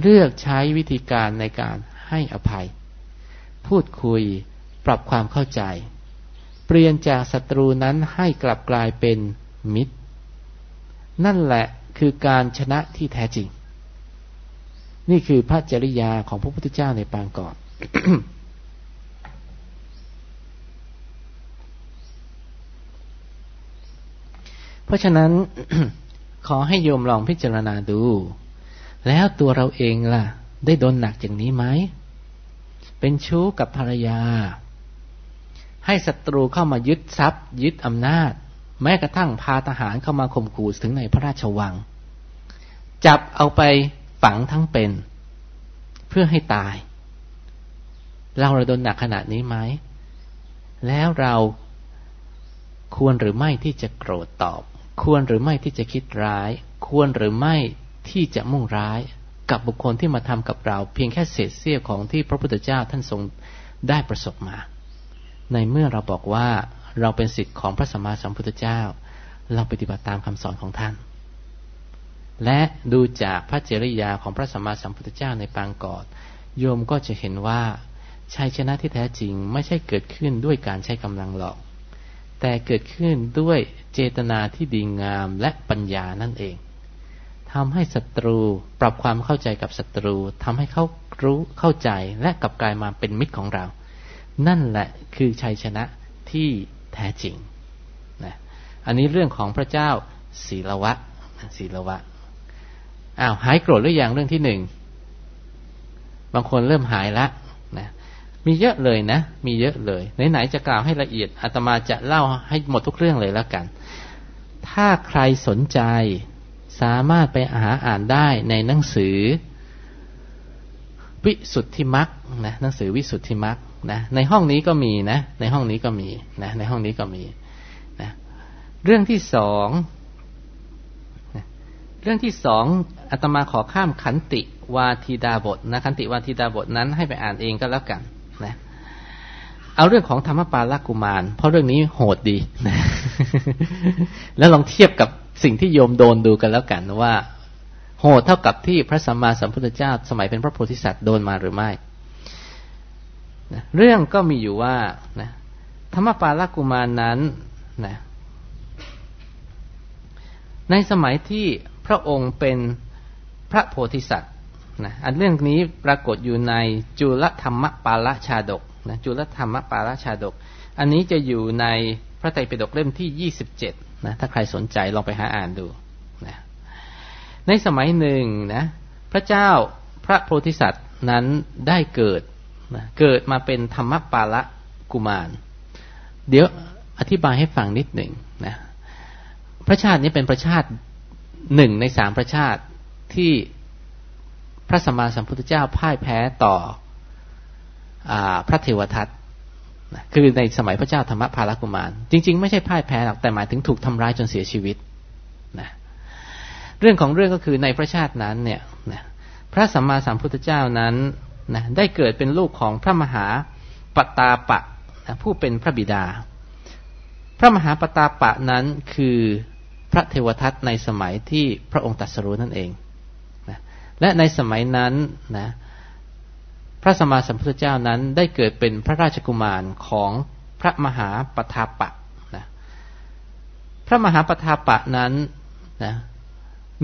เลือกใช้วิธีการในการให้อภัย พูดคุยปรับความเข้าใจ เปลี่ยนจากศัตรูนั้นให้กลับกลายเป็นมิตร นั่นแหละคือการชนะที่แท้จริง นี่คือพระจริยาของพระพุทธเจ้าในปางก่อนเพราะฉะนั้นขอให้โยมลองพิจารณาดู แล้วตัวเราเองล่ะ ได้โดนหนักอย่างนี้ไหม เป็นชู้กับภรรยา ให้ศัตรูเข้ามายึดทรัพย์ ยึดอำนาจ แม้กระทั่งพาทหารเข้ามาข่มขู่ถึงในพระราชวัง จับเอาไป ฝังทั้งเป็น เพื่อให้ตาย เราเราโดนหนักขนาดนี้ไหม แล้วเราควรหรือไม่ที่จะโกรธตอบ ควรหรือไม่ที่จะคิดร้าย ควรหรือไม่ที่จะมุ่งร้ายกับบุคคลที่มาทำกับเรา เพียงแค่เศษเสี้ยวของที่พระพุทธเจ้าท่านทรงได้ประสบมา ในเมื่อเราบอกว่าเราเป็นสิทธิ์ของพระสัมมาสัมพุทธเจ้า เราปฏิบัติตามคำสอนของท่าน และดูจากพระเจริยาของพระสัมมาสัมพุทธเจ้าในปางกอดโยมก็จะเห็นว่าชัยชนะที่แท้จริงไม่ใช่เกิดขึ้นด้วยการใช้กำลังหรอก แต่เกิดขึ้นด้วยเจตนาที่ดีงามและปัญญานั่นเองทำให้ศัตรูปรับความเข้าใจกับศัตรูทำให้เขารู้เข้าใจและกลับกลายมาเป็นมิตรของเรา นั่นแหละคือชัยชนะที่แท้จริงนะอันนี้เรื่องของพระเจ้าศีลวะศีลวะ อ้าวหายโกรธหรือยังเรื่องที่หนึ่งบางคนเริ่มหายละนะมีเยอะเลยนะ มีเยอะเลยไหนๆจะกล่าวให้ละเอียดอาตมาจะเล่าให้หมดทุกเรื่องเลยแล้วกัน ถ้าใครสนใจสามารถไปหาอ่านได้ในหนังสือ วิสุทธิมักนะหนังสือวิสุทธิมักนะในห้องนี้ก็มีนะ ในห้องนี้ก็มีนะในห้องนี้ก็มีนะเรื่องที่สอง เรื่องที่สองอาตมาขอข้ามขันติวาทีดาบทนะขันติวาทีดาบทนั้นให้ไปอ่านเองก็แล้วกันนะเอาเรื่องของธรรมปาลกุมาร เพราะเรื่องนี้โหดดีนะแล้วลองเทียบกับสิ่งที่โยมโดนดูกันแล้วกันว่าโหดเท่ากับที่พระสัมมาสัมพุทธเจ้า สมัยเป็นพระโพธิสัตว์โดนมาหรือไม่นะเรื่องก็มีอยู่ว่านะธรรมปาลกุมารนั้นนะในสมัยที่ พระองค์เป็นพระโพธิสัตว์นะอันเรื่องนี้ปรากฏอยู่ในจุลธรรมปาลชาดกนะจุลธรรมปาลชาดก อันนี้จะอยู่ในพระไตรปิฎกเล่มที่ยี่สิบเจ็ดนะถ้าใครสนใจลองไปหาอ่านดูนะในสมัยหนึ่งนะพระเจ้าพระโพธิสัตว์นั้นได้เกิดนะเกิดมาเป็นธรรมปาละกุมาร เดี๋ยวอธิบายให้ฟังนิดหนึ่งนะพระชาตินี้เป็นพระชาติ หนึ่งในสามพระชาติที่พระสัมมาสัมพุทธเจ้าพ่ายแพ้ต่ออพระเทวทัตคือในสมัยพระเจ้าธรรมภาลกุมาร จริง ๆ ไม่ใช่พ่ายแพ้หรอกแต่หมายถึงถูกทำร้ายจนเสียชีวิตนะเรื่องของเรื่องก็คือในพระชาตินั้นเนี่ยนะพระสัมมาสัมพุทธเจ้านั้นนะได้เกิดเป็นลูกของพระมหาปตาปะนะผู้เป็นพระบิดา พระมหาปตาปะนั้นคือ พระเทวทัตในสมัยที่พระองค์ตรัสรู้นั่นเองนะและในสมัยนั้นนะพระสมมาสัมพุทธเจ้านั้นได้เกิดเป็นพระราชกุมารของพระมหาปทาปะนะพระมหาปทาปะนั้นนะ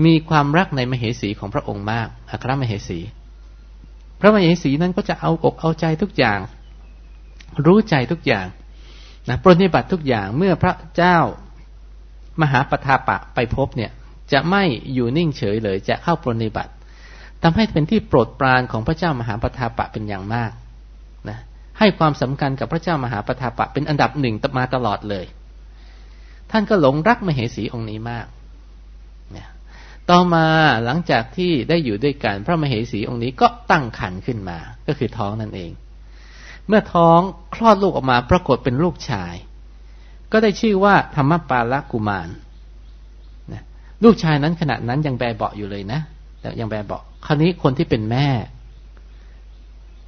มีความรักในมเหสีของพระองค์มากอัครมเหสี พระมเหสีนั้นก็จะเอาอกเอาใจทุกอย่าง รู้ใจทุกอย่างนะปรนิบัติทุกอย่างเมื่อพระเจ้า มหาปทาปะไปพบเนี่ย จะไม่อยู่นิ่งเฉยเลย จะเข้าปรนิบัติทำให้เป็นที่โปรดปรานของพระเจ้ามหาปทาปะเป็นอย่างมากนะให้ความสำคัญกับพระเจ้ามหาปทาปะเป็นอันดับหนึ่งมาตลอดเลย ท่านก็หลงรักมเหสีองค์นี้มากนะต่อมาหลังจากที่ได้อยู่ด้วยกันพระมเหสีองค์นี้ก็ตั้งขันขึ้นมา ก็คือท้องนั่นเอง เมื่อท้องคลอดลูกออกมาปรากฏเป็นลูกชาย ก็ได้ชื่อว่าธรรมปาลกุมารนะลูกชายนั้นขณะนั้นยังแบเบาอยู่เลยนะยังแบเบาคราวนี้คนที่เป็นแม่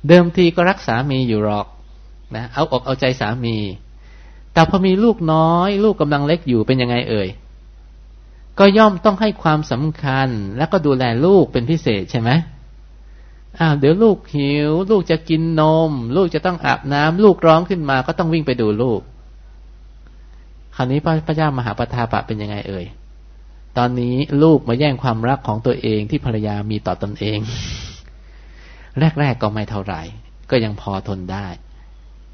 เดิมทีก็รักสามีอยู่หรอกนะเอาอกเอาใจสามี แต่พอมีลูกน้อย ลูกกำลังเล็กอยู่เป็นยังไงเอ่ย ก็ย่อมต้องให้ความสำคัญ แล้วก็ดูแลลูกเป็นพิเศษใช่ไหมอ้าวเดี๋ยวลูกหิว ลูกจะกินนม ลูกจะต้องอาบน้ำลูกร้องขึ้นมาก็ต้องวิ่งไปดูลูก คราวนี้พระพระเจ้ามหาปทาปะเป็นยังไงเอ่ย ตอนนี้ลูกมาแย่งความรักของตัวเองที่ภรรยามีต่อตอนเอง แรกๆก็ไม่เท่าไหร่ ก็ยังพอทนได้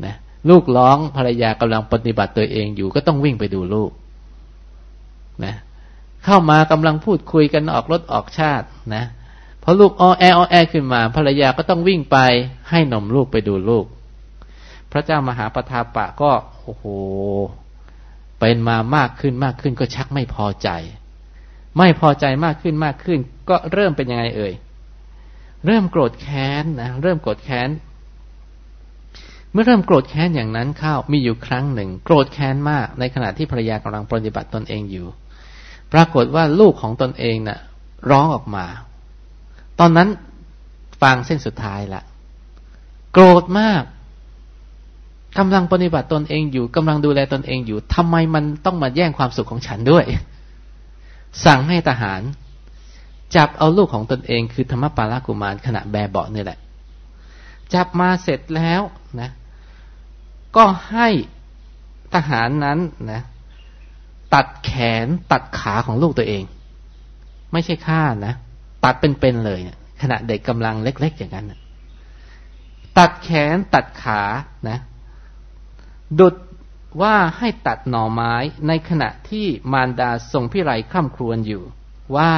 นะลูกร้องภรรยากำลังปฏิบัติตัวเองอยู่ก็ต้องวิ่งไปดูลูกนะเข้ามากำลังพูดคุยกันออกรถออกชาตินะพอลูกออแออแอขึ้นมา ภรรยาก็ต้องวิ่งไปให้นมลูกไปดูลูก พระเจ้ามหาประทาปะก็โอ้โห เป็นมามากขึ้นมากขึ้นก็ชักไม่พอใจ ไม่พอใจมากขึ้นมากขึ้น ก็เริ่มเป็นยังไงเอ่ย เริ่มโกรธแค้นนะเริ่มโกรธแค้น เมื่อเริ่มโกรธแค้นอย่างนั้นเข้ามีอยู่ครั้งหนึ่ง โกรธแค้นมาก ในขณะที่ภรรยากำลังปฏิบัติตนเองอยู่ ปรากฏว่าลูกของตนเองนะ่ะ ร้องออกมา ตอนนั้นฟังเส้นสุดท้ายละโกรธมาก กำลังปฏิบัติตนเองอยู่กำลังดูแลตนเองอยู่ทำไมมันต้องมาแย่งความสุขของฉันด้วย สั่งให้ทหาร จับเอาลูกของตนเอง คือธรรมปาลกุมารขณะแบเบาะนี่แหละ จับมาเสร็จแล้วนะ ก็ให้ทหารนั้นนะ ตัดแขนตัดขาของลูกตัวเอง ไม่ใช่ฆ่านะ ตัดเป็นๆเลยขณะเด็กกำลังเล็ก ๆ อย่างนั้นตัดแขนตัดขานะ ดุดว่าให้ตัดหน่อไม้ในขณะที่มารดาทรงพิไรข้ามครวนอยู่ ว่า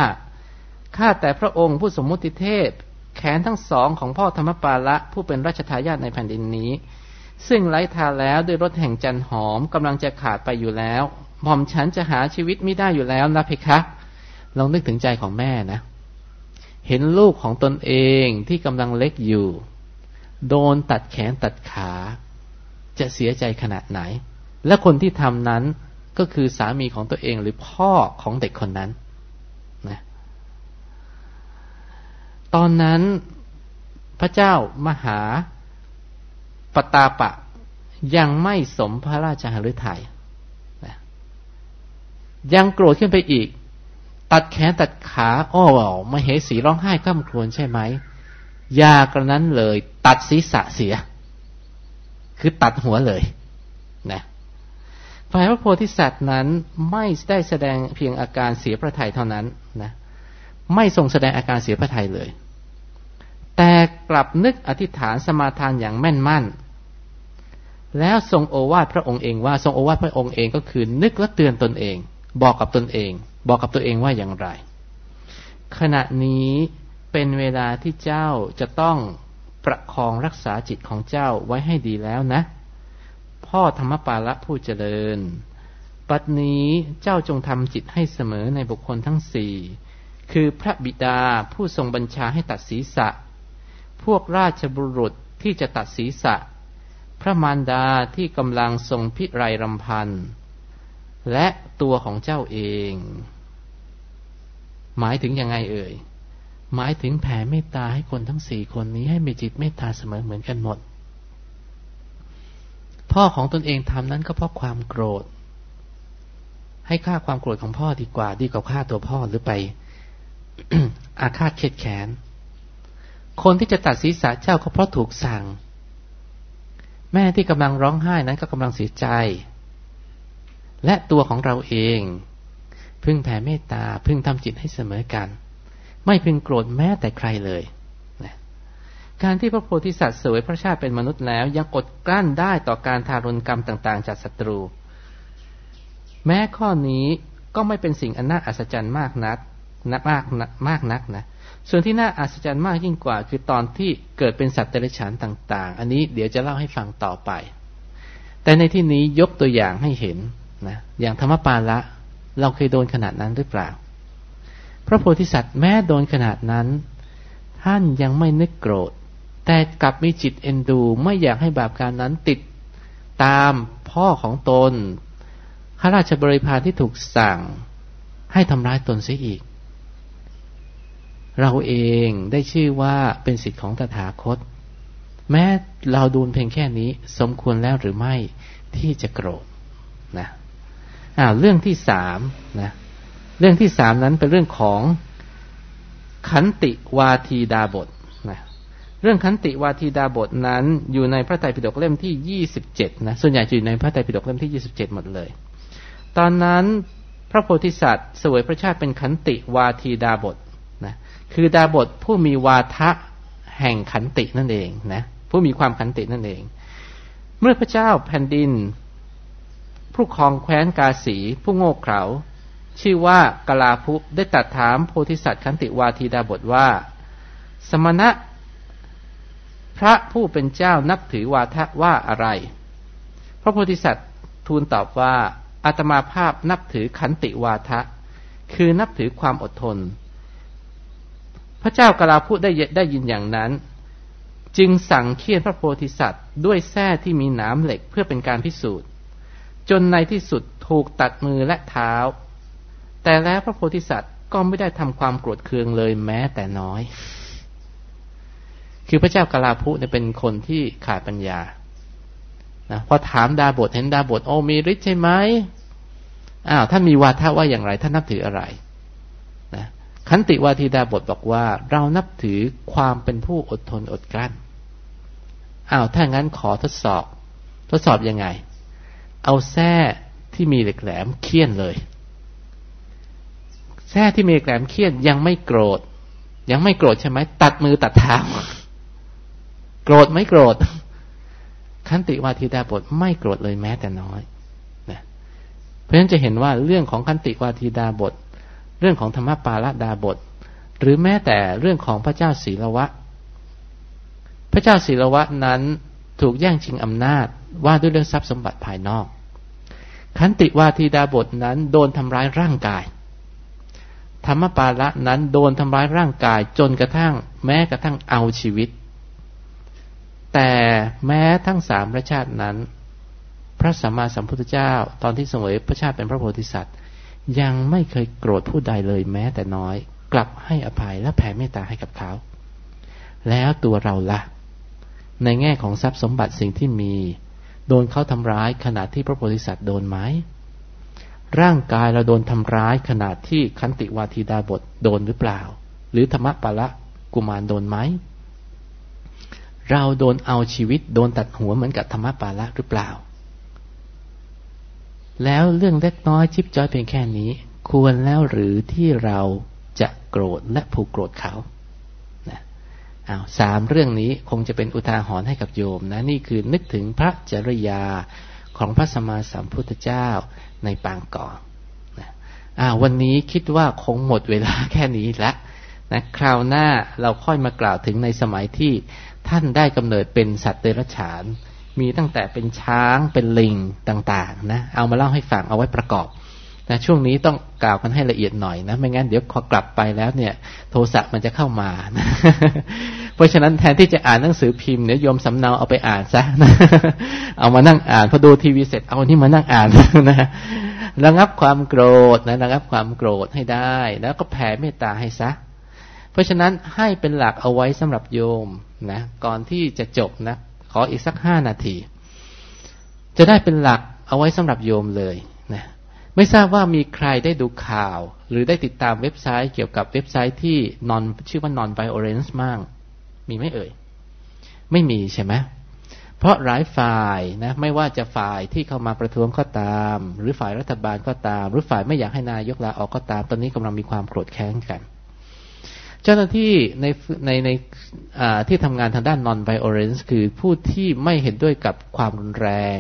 ข้าแต่พระองค์ผู้สมมุติเทพ แขนทั้งสองของพ่อธรรมปาละผู้เป็นราชทายาทในแผ่นดินนี้ ซึ่งไร้ทาแล้วด้วยรถแห่งจันหอมกำลังจะขาดไปอยู่แล้วหม่อมฉันจะหาชีวิตไม่ได้อยู่แล้วนะเพคะลองนึกถึงใจของแม่นะ เห็นลูกของตนเองที่กำลังเล็กอยู่ โดนตัดแขนตัดขา จะเสียใจขนาดไหน และคนที่ทำนั้นก็คือสามีของตัวเองหรือพ่อของเด็กคนนั้นนะตอนนั้นพระเจ้ามหาปตาปะยังไม่สมพระราชหฤทัยนะยังโกรธขึ้นไปอีก ตัดแขนตัดขาอ้อมาเหสีร้องไห้ข้ามครวญใช่ไหมยากระนั้นเลย ตัดศีรษะเสีย คือตัดหัวเลยนะฝ่ายพระโพธิสัตว์นั้นไม่ได้แสดงเพียงอาการเสียพระทัยเท่านั้นนะไม่ทรงแสดงอาการเสียพระทัยเลย แต่กลับนึกอธิษฐานสมาทานอย่างแม่นมั่น แล้วทรงโอวาทพระองค์เองว่าทรงโอวาทพระองค์เองก็คือ นึกและเตือนตนเอง บอกกับตนเอง บอกกับตัวเองว่าอย่างไร ขณะนี้เป็นเวลาที่เจ้าจะต้อง ประคองรักษาจิตของเจ้าไว้ให้ดีแล้วนะ พ่อธรรมปาละผู้เจริญ ปัจนี้เจ้าจงทำจิตให้เสมอในบุคคลทั้งสี่คือพระบิดาผู้ทรงบัญชาให้ตัดศีรษะ พวกราชบุรุษที่จะตัดศีรษะ พระมารดาที่กำลังทรงพิไรรำพัน และตัวของเจ้าเอง หมายถึงยังไงเอ่ย หมายถึงแผ่เมตตาให้คนทั้งสี่คนนี้ให้มีจิตเมตตาเสมอเหมือนกันหมด พ่อของตนเองทำนั้นก็เพราะความโกรธ ให้ค่าความโกรธของพ่อดีกว่า ดีกว่าค่าตัวพ่อหรือไป อาฆาตเข็ดแขน คนที่จะตัดศีรษะเจ้าก็เพราะถูกสั่ง แม่ที่กำลังร้องไห้นั้นก็กำลังเสียใจ และตัวของเราเอง พึงแผ่เมตตาพึงทำจิตให้เสมอกัน ไม่พึงโกรธแม้แต่ใครเลยนะการที่พระโพธิสัตว์เสวยพระชาติเป็นมนุษย์แล้ว ยังอดกลั้นได้ต่อการทารุณกรรมต่างๆ จากศัตรู แม้ข้อนี้ก็ไม่เป็นสิ่งอันน่าอัศจรรย์มากนักนักมากมากนักนะส่วนที่น่าอัศจรรย์มากยิ่งกว่า คือตอนที่เกิดเป็นสัตว์เดรัจฉานต่าง ๆ อันนี้เดี๋ยวจะเล่าให้ฟังต่อไป แต่ในที่นี้ยกตัวอย่างให้เห็นนะอย่างธรรมปาละ เราเคยโดนขนาดนั้นหรือเปล่า พระโพธิสัตว์แม้โดนขนาดนั้น ท่านยังไม่นึกโกรธ แต่กลับมีจิตเอ็นดูไม่อยากให้บาปการนั้นติดตามพ่อของตนข้าราชบริพารที่ถูกสั่งให้ทำร้ายตนเสียอีก เราเองได้ชื่อว่าเป็นสิทธิ์ของตถาคต แม้เราดูนเพียงแค่นี้สมควรแล้วหรือไม่ที่จะโกรธนะอ้าวเรื่องที่สามนะ เรื่องที่สามนั้นเป็นเรื่องของขันติวาทีดาบทนะเรื่องขันติวาทีดาบทนั้นอยู่ในพระไตรปิฎกเล่มที่ยี่สิบเจ็ดนะส่วนใหญ่อยู่ในพระไตรปิฎกเล่มที่ยี่สิบเจ็ดหมดเลย ตอนนั้นพระโพธิสัตว์สวยพระชาติเป็นขันติวาทีดาบทคือดาบทผู้มีวาทะแห่งขันตินั่นเองนะผู้มีความขันตินั่นเอง เมื่อพระเจ้าแผ่นดิน ผู้ครองแคว้นกาสีผู้โง่เขลา ชื่อว่ากลาภุได้ตัดถามโพธิสัตว์ขันติวาทีดาบทว่า สมณะ พระผู้เป็นเจ้านับถือวาทะว่าอะไร พระโพธิสัตว์ทูลตอบว่าอาตมาภาพนับถือขันติวาทะ คือนับถือความอดทน พระเจ้ากลาพูดได้ได้ยินอย่างนั้น จึงสั่งเคี่ยนพระโพธิสัตว์ด้วยแส้ที่มีหนามเหล็กเพื่อเป็นการพิสูจน์ จนในที่สุดถูกตัดมือและเท้า แต่แล้วพระโพธิสัตว์ก็ไม่ได้ทำความโกรธเคืองเลยแม้แต่น้อย คือพระเจ้ากลาภุเนี่ยเป็นคนที่ขาดปัญญานะพอถามดาบทเห็นดาบทโอ้มีฤทธิ์ใช่ไหมอ้าวท่านมีวาทะว่าอย่างไรท่านนับถืออะไรนะขันติวาทีดาบทบอกว่า เรานับถือความเป็นผู้อดทนอดกลั้นอ้าวถ้างั้นขอทดสอบ ทดสอบยังไง เอาแส้ที่มีเหล็กแหลมเคี่ยนเลย แส้ที่มีเหล็กลมเครียนยังไม่โกรธ ยังไม่โกรธใช่ไหมตัดมือตัดเท้า โกรธไม่โกรธ ขันติวาทีดาบทไม่โกรธเลยแม้แต่น้อยเพราะฉะนั้นจะเห็นว่าเรื่องของคันติวาทีดาบท เรื่องของธรรมปาละดาบท หรือแม้แต่เรื่องของพระเจ้าศีลวะ พระเจ้าศีลวะนั้นถูกแย่งชิงอำนาจว่าด้วยเรื่องทรัพย์สมบัติภายนอกคันติวาทีดาบทนั้นโดนทำร้ายร่างกาย ธรรมปาละนั้นโดนทำร้ายร่างกายจนกระทั่ง แม้กระทั่งเอาชีวิต แต่แม้ทั้งสามพระชาตินั้น พระสัมมาสัมพุทธเจ้า ตอนที่เสวยพระชาติเป็นพระโพธิสัตว์ ยังไม่เคยโกรธผู้ใดเลยแม้แต่น้อย กลับให้อภัยและแผ่เมตตาให้กับเขา แล้วตัวเราละ่ะ ในแง่ของทรัพย์สมบัติสิ่งที่มี โดนเขาทำร้ายขณะที่พระโพธิสัตว์โดนไหม ร่างกายเราโดนทำร้ายขณะที่คันติวาทีดาบทโดนหรือเปล่า หรือธรรมะปะละกุมารโดนไหมเราโดนเอาชีวิตโดนตัดหัวเหมือนกับธรรมะปาละหรือเปล่า แล้วเรื่องเล็กน้อยชิบจ้อยเพียงแค่นี้ ควรแล้วหรือที่เราจะโกรธและผูกโกรธเขาอ้าวสามเรื่องนี้คงจะเป็นอุทาหรณ์ให้กับโยมนะ นี่คือนึกถึงพระจริยาของพระสมมาสัมพุทธเจ้า ในปางก่อนนะอ้าววันนี้คิดว่าคงหมดเวลาแค่นี้แล้วนะคราวหน้าเราค่อยมากล่าวถึงในสมัยที่ท่านได้กำเนิดเป็นสัตว์เดรัจฉาน มีตั้งแต่เป็นช้างเป็นลิงต่าง ๆ นะ เอามาเล่าให้ฟังเอาไว้ประกอบ นะช่วงนี้ต้องกล่าวกันให้ละเอียดหน่อยนะ ไม่งั้นเดี๋ยวพอกลับไปแล้วเนี่ย โทสะมันจะเข้ามานะเพราะฉะนั้นแทนที่จะอ่านหนังสือพิมพ์เนี่ยโยมสำเนาเอาไปอ่านซะนะเอามานั่งอ่านพอดูทีวีเสร็จเอาที่มานั่งอ่านนะระงับความโกรธนะระงับความโกรธให้ได้ แล้วก็แผ่เมตตาให้ซะ เพราะฉะนั้นให้เป็นหลักเอาไว้สำหรับโยมนะก่อนที่จะจบนะขออีกสักห้านาที จะได้เป็นหลักเอาไว้สำหรับโยมเลยนะ ไม่ทราบว่ามีใครได้ดูข่าว หรือได้ติดตามเว็บไซต์เกี่ยวกับเว็บไซต์ที่นอนชื่อว่า non violence มั่งมีไหมเอ่ย ไม่มีใช่ไหมเพราะหลายฝ่ายนะไม่ว่าจะฝ่ายที่เข้ามาประท้วงก็ตาม หรือฝ่ายรัฐบาลก็ตาม หรือฝ่ายไม่อยากให้นายกลาออกก็ตาม ตอนนี้กำลังมีความโกรธแค้นกัน เจ้าหน้าที่ในในในที่ทำงานทางด้าน non violence คือผู้ที่ไม่เห็นด้วยกับความรุนแรง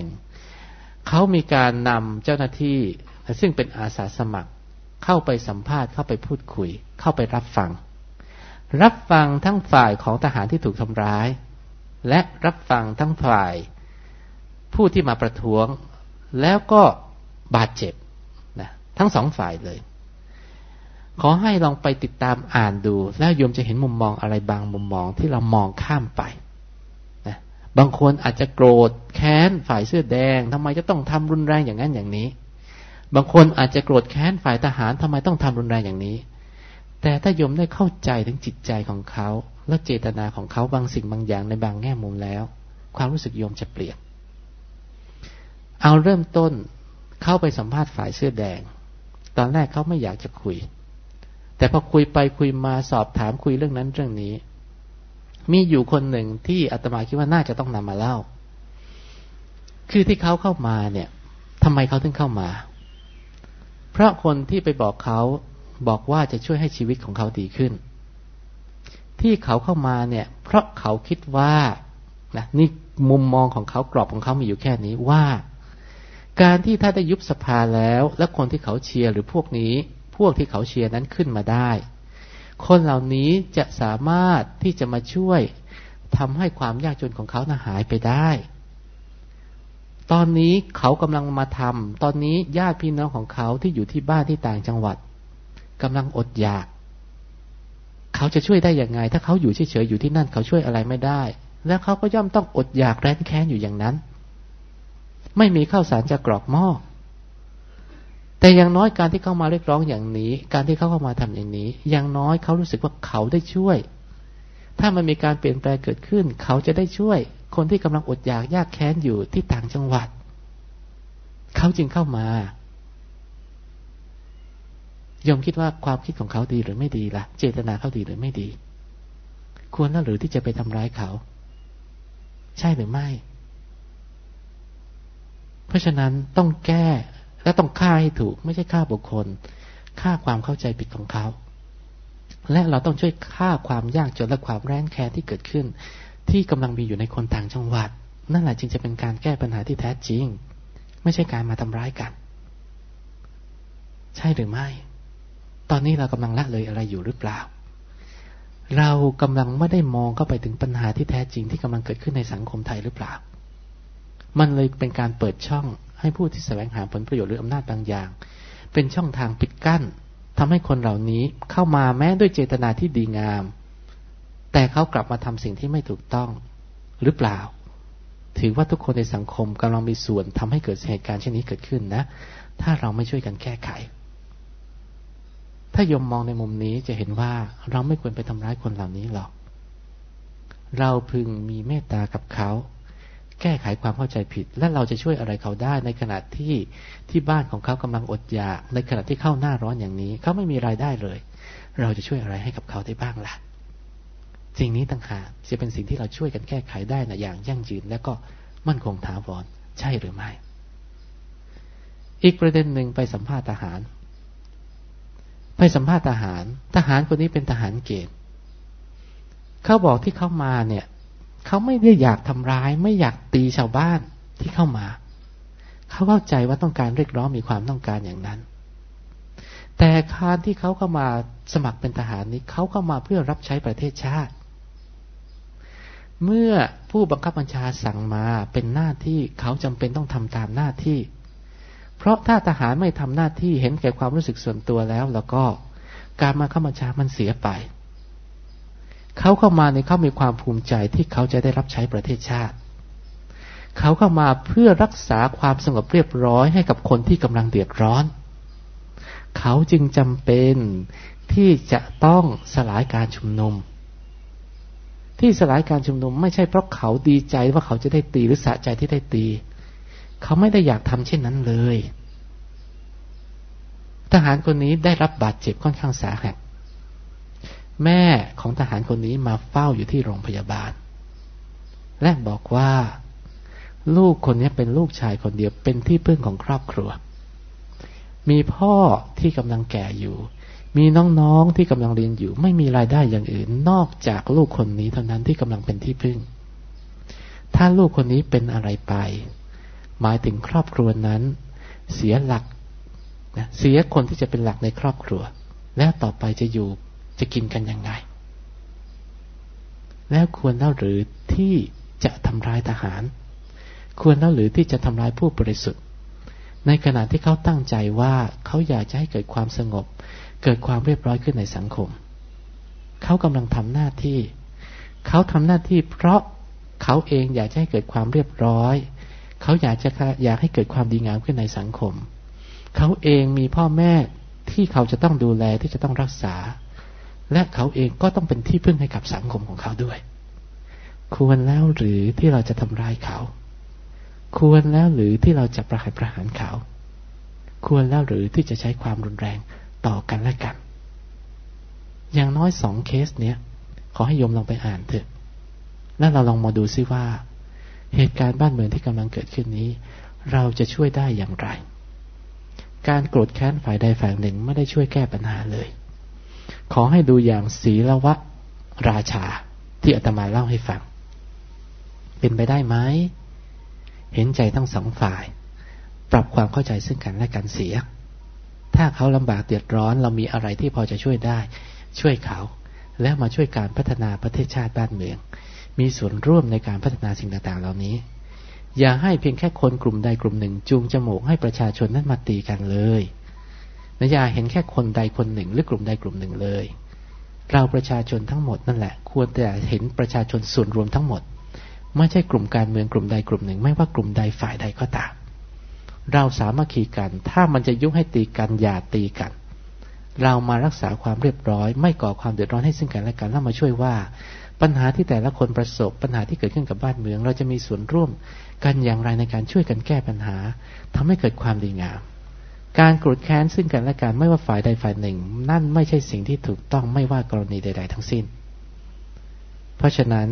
เขามีการนำเจ้าหน้าที่ ซึ่งเป็นอาสาสมัคร เข้าไปสัมภาษณ์เข้าไปพูดคุย เข้าไปรับฟัง รับฟังทั้งฝ่ายของทหารที่ถูกทำร้าย และรับฟังทั้งฝ่าย ผู้ที่มาประท้วง แล้วก็บาดเจ็บนะทั้งสองฝ่ายเลย ขอให้ลองไปติดตามอ่านดู แล้วโยมจะเห็นมุมมองอะไรบางมุมมองที่เรามองข้ามไปนะบางคนอาจจะโกรธแค้นฝ่ายเสื้อแดงทำไมจะต้องทำรุนแรงอย่างนั้นอย่างนี้ บางคนอาจจะโกรธแค้นฝ่ายทหารทำไมต้องทำรุนแรงอย่างนี้ แต่ถ้าโยมได้เข้าใจถึงจิตใจของเขา และเจตนาของเขาบางสิ่งบางอย่างในบางแง่มุมแล้ว ความรู้สึกโยมจะเปลี่ยน เอาเริ่มต้นเข้าไปสัมภาษณ์ฝ่ายเสื้อแดง ตอนแรกเขาไม่อยากจะคุย แต่พอคุยไปคุยมาสอบถามคุยเรื่องนั้นเรื่องนี้ มีอยู่คนหนึ่งที่อาตมาคิดว่าน่าจะต้องนำมาเล่า คือที่เขาเข้ามาเนี่ยทำไมเขาถึงเข้ามา เพราะคนที่ไปบอกเขาบอกว่าจะช่วยให้ชีวิตของเขาดีขึ้น ที่เขาเข้ามาเนี่ย เพราะเขาคิดว่านะนี่มุมมองของเขากรอบของเขามีอยู่แค่นี้ว่า การที่ถ้าได้ยุบสภาแล้ว และคนที่เขาเชียร์หรือพวกนี้ พวกที่เขาเชียร์นั้นขึ้นมาได้ คนเหล่านี้จะสามารถที่จะมาช่วยทำให้ความยากจนของเขานะหายไปได้ ตอนนี้เขากำลังมาทำตอนนี้ญาติพี่น้องของเขาที่อยู่ที่บ้านที่ต่างจังหวัดกำลังอดอยาก เขาจะช่วยได้อย่างไง ถ้าเขาอยู่เฉยๆอยู่ที่นั่นเขาช่วยอะไรไม่ได้ แล้วเขาก็ย่อมต้องอดอยากแร้นแค้นอยู่อย่างนั้น ไม่มีข้าวสารจะกรอกหม้อแต่อย่างน้อยการที่เข้ามาเรียกร้องอย่างนี้ การที่เขาเข้ามาทำอย่างนี้ อย่างน้อยเขารู้สึกว่าเขาได้ช่วย ถ้ามันมีการเปลี่ยนแปลงเกิดขึ้น เขาจะได้ช่วย คนที่กำลังอดอยากยากแค้นอยู่ที่ต่างจังหวัด เขาจึงเข้ามา ยอมคิดว่าความคิดของเขาดีหรือไม่ดีละ่ะ เจตนาเขาดีหรือไม่ดี ควรแล้วหรือที่จะไปทำร้ายเขา ใช่หรือไม่ เพราะฉะนั้นต้องแก้และต้องฆ่าให้ถูก ไม่ใช่ฆ่าบุคคลฆ่าความเข้าใจผิดของเขา และเราต้องช่วยฆ่าความยากจนและความแร้นแค้นที่เกิดขึ้น ที่กำลังมีอยู่ในคนต่างจังหวัด นั่นแหละจึงจะเป็นการแก้ปัญหาที่แท้จริง ไม่ใช่การมาทำร้ายกัน ใช่หรือไม่ ตอนนี้เรากำลังละเลยอะไรอยู่หรือเปล่า เรากำลังไม่ได้มองเข้าไปถึงปัญหาที่แท้จริงที่กำลังเกิดขึ้นในสังคมไทยหรือเปล่า มันเลยเป็นการเปิดช่องให้ผู้ที่แสวงหาผลประโยชน์หรืออำนาจบางอย่าง เป็นช่องทางปิดกั้นทำให้คนเหล่านี้เข้ามาแม้ด้วยเจตนาที่ดีงาม แต่เขากลับมาทำสิ่งที่ไม่ถูกต้องหรือเปล่า ถือว่าทุกคนในสังคมกำลังมีส่วนทำให้เกิดเหตุการณ์เช่นนี้เกิดขึ้นนะ ถ้าเราไม่ช่วยกันแก้ไข ถ้ายมมองในมุมนี้จะเห็นว่าเราไม่ควรไปทำร้ายคนเหล่านี้หรอก เราพึงมีเมตตากับเขา แก้ไขความเข้าใจผิด และเราจะช่วยอะไรเขาได้ในขณะที่ที่บ้านของเขากำลังอดอยาก ในขณะที่เข้าหน้าร้อนอย่างนี้ เขาไม่มีรายได้เลย เราจะช่วยอะไรให้กับเขาได้บ้างล่ะ สิ่งนี้ต่างหากจะเป็นสิ่งที่เราช่วยกันแก้ไขได้นะอย่างยั่งยืน และก็มั่นคงถาวรใช่หรือไม่ อีกประเด็นหนึ่งไปสัมภาษณ์ทหาร ไปสัมภาษณ์ทหาร ทหารคนนี้เป็นทหารเกณฑ์เขาบอกที่เข้ามาเนี่ยเขาไม่ได้อยากทำร้าย ไม่อยากตีชาวบ้านที่เข้ามา เขาเข้าใจว่าต้องการเรียกร้องมีความต้องการอย่างนั้น แต่การที่เขาเข้ามาสมัครเป็นทหารนี้เขาเข้ามาเพื่อรับใช้ประเทศชาติ เมื่อผู้บังคับบัญชาสั่งมาเป็นหน้าที่เขาจำเป็นต้องทำตามหน้าที่ เพราะถ้าทหารไม่ทำหน้าที่เห็นแก่ความรู้สึกส่วนตัวแล้ว แล้วก็การมาเข้าบัญชามันเสียไป เขาเข้ามาในเขามีความภูมิใจที่เขาจะได้รับใช้ประเทศชาติ เขาเข้ามาเพื่อรักษาความสงบเรียบร้อยให้กับคนที่กำลังเดือดร้อน เขาจึงจำเป็นที่จะต้องสลายการชุมนุม ที่สลายการชุมนุมไม่ใช่เพราะเขาดีใจว่าเขาจะได้ตีหรือสะใจที่ได้ตี เขาไม่ได้อยากทำเช่นนั้นเลย ทหารคนนี้ได้รับบาดเจ็บค่อนข้างสาหัส แม่ของทหารคนนี้มาเฝ้าอยู่ที่โรงพยาบาล และบอกว่า ลูกคนนี้เป็นลูกชายคนเดียวเป็นที่พึ่งของครอบครัว มีพ่อที่กำลังแก่อยู่ มีน้องๆที่กำลังเรียนอยู่ ไม่มีรายได้อย่างอื่น นอกจากลูกคนนี้เท่านั้นที่กำลังเป็นที่พึ่ง ถ้าลูกคนนี้เป็นอะไรไป หมายถึงครอบครัวนั้น เสียหลักนะเสียคนที่จะเป็นหลักในครอบครัว แล้วต่อไปจะอยู่จะกินกันยังไง แล้วควรเล่าหรือที่จะทำร้ายทหาร ควรเล่าหรือที่จะทำร้ายผู้บริสุทธิ์ ในขณะที่เขาตั้งใจว่าเขาอยากจะให้เกิดความสงบ เกิดความเรียบร้อยขึ้นในสังคม เขากำลังทำหน้าที่ เขาทำหน้าที่เพราะเขาเองอยากจะให้เกิดความเรียบร้อย เขาอยากจะอยากให้เกิดความดีงามขึ้นในสังคม เขาเองมีพ่อแม่ที่เขาจะต้องดูแลที่จะต้องรักษา และเขาเองก็ต้องเป็นที่พึ่งให้กับสังคมของเขาด้วย ควรแล้วหรือที่เราจะทำร้ายเขา ควรแล้วหรือที่เราจะประหารประหารเขา ควรแล้วหรือที่จะใช้ความรุนแรง ต่อกันและกัน อย่างน้อยสองเคสเนี้ยขอให้โยมลองไปอ่านเถอะ แล้วเราลองมาดูซิว่า เหตุการณ์บ้านเมืองที่กำลังเกิดขึ้นนี้ เราจะช่วยได้อย่างไร การโกรธแค้นฝ่ายใดฝ่ายหนึ่งไม่ได้ช่วยแก้ปัญหาเลย ขอให้ดูอย่างศีลวะราชาที่อาตมาเล่าให้ฟัง เป็นไปได้ไหม เห็นใจทั้งสองฝ่าย ปรับความเข้าใจซึ่งกันและกันเสีย ถ้าเขาลำบากเดือดร้อน เรามีอะไรที่พอจะช่วยได้ ช่วยเขา แล้วมาช่วยการพัฒนาประเทศชาติบ้านเมือง มีส่วนร่วมในการพัฒนาสิ่งต่างๆ เหล่านี้ อย่าให้เพียงแค่คนกลุ่มใดกลุ่มหนึ่ง จูงจมูกให้ประชาชนนั้นมาตีกันเลยนะอย่าเห็นแค่คนใดคนหนึ่ง หรือกลุ่มใดกลุ่มหนึ่งเลย เราประชาชนทั้งหมดนั่นแหละ ควรแต่เห็นประชาชนส่วนรวมทั้งหมด ไม่ใช่กลุ่มการเมืองกลุ่มใดกลุ่มหนึ่ง ไม่ว่ากลุ่มใดฝ่ายใดก็ตาม เราสามัคคีกัน ถ้ามันจะยุ่งให้ตีกันอย่าตีกัน เรามารักษาความเรียบร้อย ไม่ก่อความเดือดร้อนให้ซึ่งกันและกันแล้วมาช่วยว่า ปัญหาที่แต่ละคนประสบ ปัญหาที่เกิดขึ้นกับบ้านเมือง เราจะมีส่วนร่วมกันอย่างไรในการช่วยกันแก้ปัญหาทำให้เกิดความดีงาม การโกรธแค้นซึ่งกันและกันไม่ว่าฝ่ายใดฝ่ายหนึ่ง นั่นไม่ใช่สิ่งที่ถูกต้องไม่ว่ากรณีใด ๆ ทั้งสิ้น เพราะฉะนั้น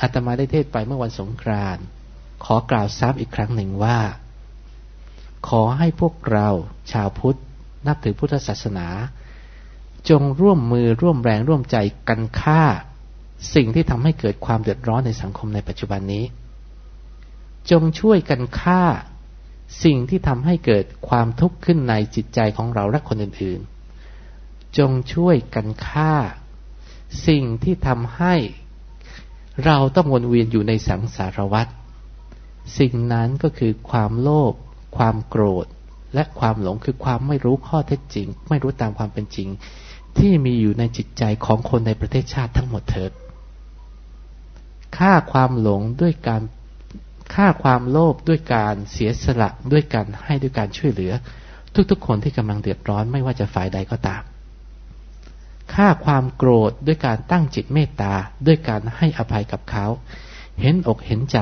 อาตมาได้เทศไปเมื่อวันสงกรานต์ขอกล่าวซ้ำอีกครั้งหนึ่งว่า ขอให้พวกเราชาวพุทธ นับถือพุทธศาสนา จงร่วมมือร่วมแรงร่วมใจกันฆ่า สิ่งที่ทำให้เกิดความเดือดร้อนในสังคมในปัจจุบันนี้ จงช่วยกันฆ่า สิ่งที่ทำให้เกิดความทุกข์ขึ้นในจิตใจของเราและคนอื่นๆ จงช่วยกันฆ่า สิ่งที่ทำให้เราต้องวนเวียนอยู่ในสังสารวัฏสิ่งนั้นก็คือความโลภ ความโกรธและความหลงคือความไม่รู้ข้อเท็จจริง ไม่รู้ตามความเป็นจริง ที่มีอยู่ในจิตใจของคนในประเทศชาติทั้งหมดเถิดฆ่าความหลงด้วยการฆ่าความโลภด้วยการเสียสละด้วยการให้ด้วยการช่วยเหลือ ทุกๆ คนที่กำลังเดือดร้อนไม่ว่าจะฝ่ายใดก็ตามฆ่าความโกรธด้วยการตั้งจิตเมตตาด้วยการให้อภัยกับเขา เห็นอกเห็นใจ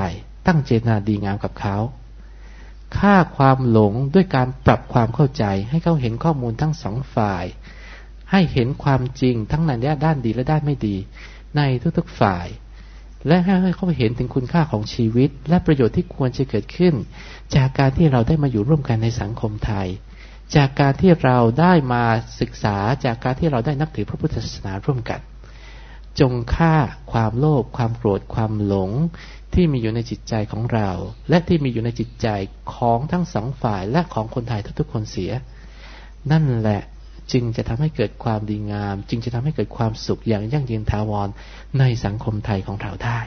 ตั้งเจตนาดีงามกับเขา ฆ่าความหลงด้วยการปรับความเข้าใจ ให้เขาเห็นข้อมูลทั้งสองฝ่าย ให้เห็นความจริงทั้งในด้านดีและด้านไม่ดี ในทุกๆฝ่าย และให้เขาเห็นถึงคุณค่าของชีวิต และประโยชน์ที่ควรจะเกิดขึ้น จากการที่เราได้มาอยู่ร่วมกันในสังคมไทย จากการที่เราได้มาศึกษาจากการที่เราได้นับถือพระพุทธศาสนาร่วมกัน จงฆ่าความโลภความโกรธความหลง ที่มีอยู่ในจิตใจของเรา และที่มีอยู่ในจิตใจของทั้งสองฝ่ายและของคนไทยทุกๆคนเสีย นั่นแหละจึงจะทำให้เกิดความดีงาม จึงจะทำให้เกิดความสุขอย่างยั่งยืนถาวรในสังคมไทยของเราได้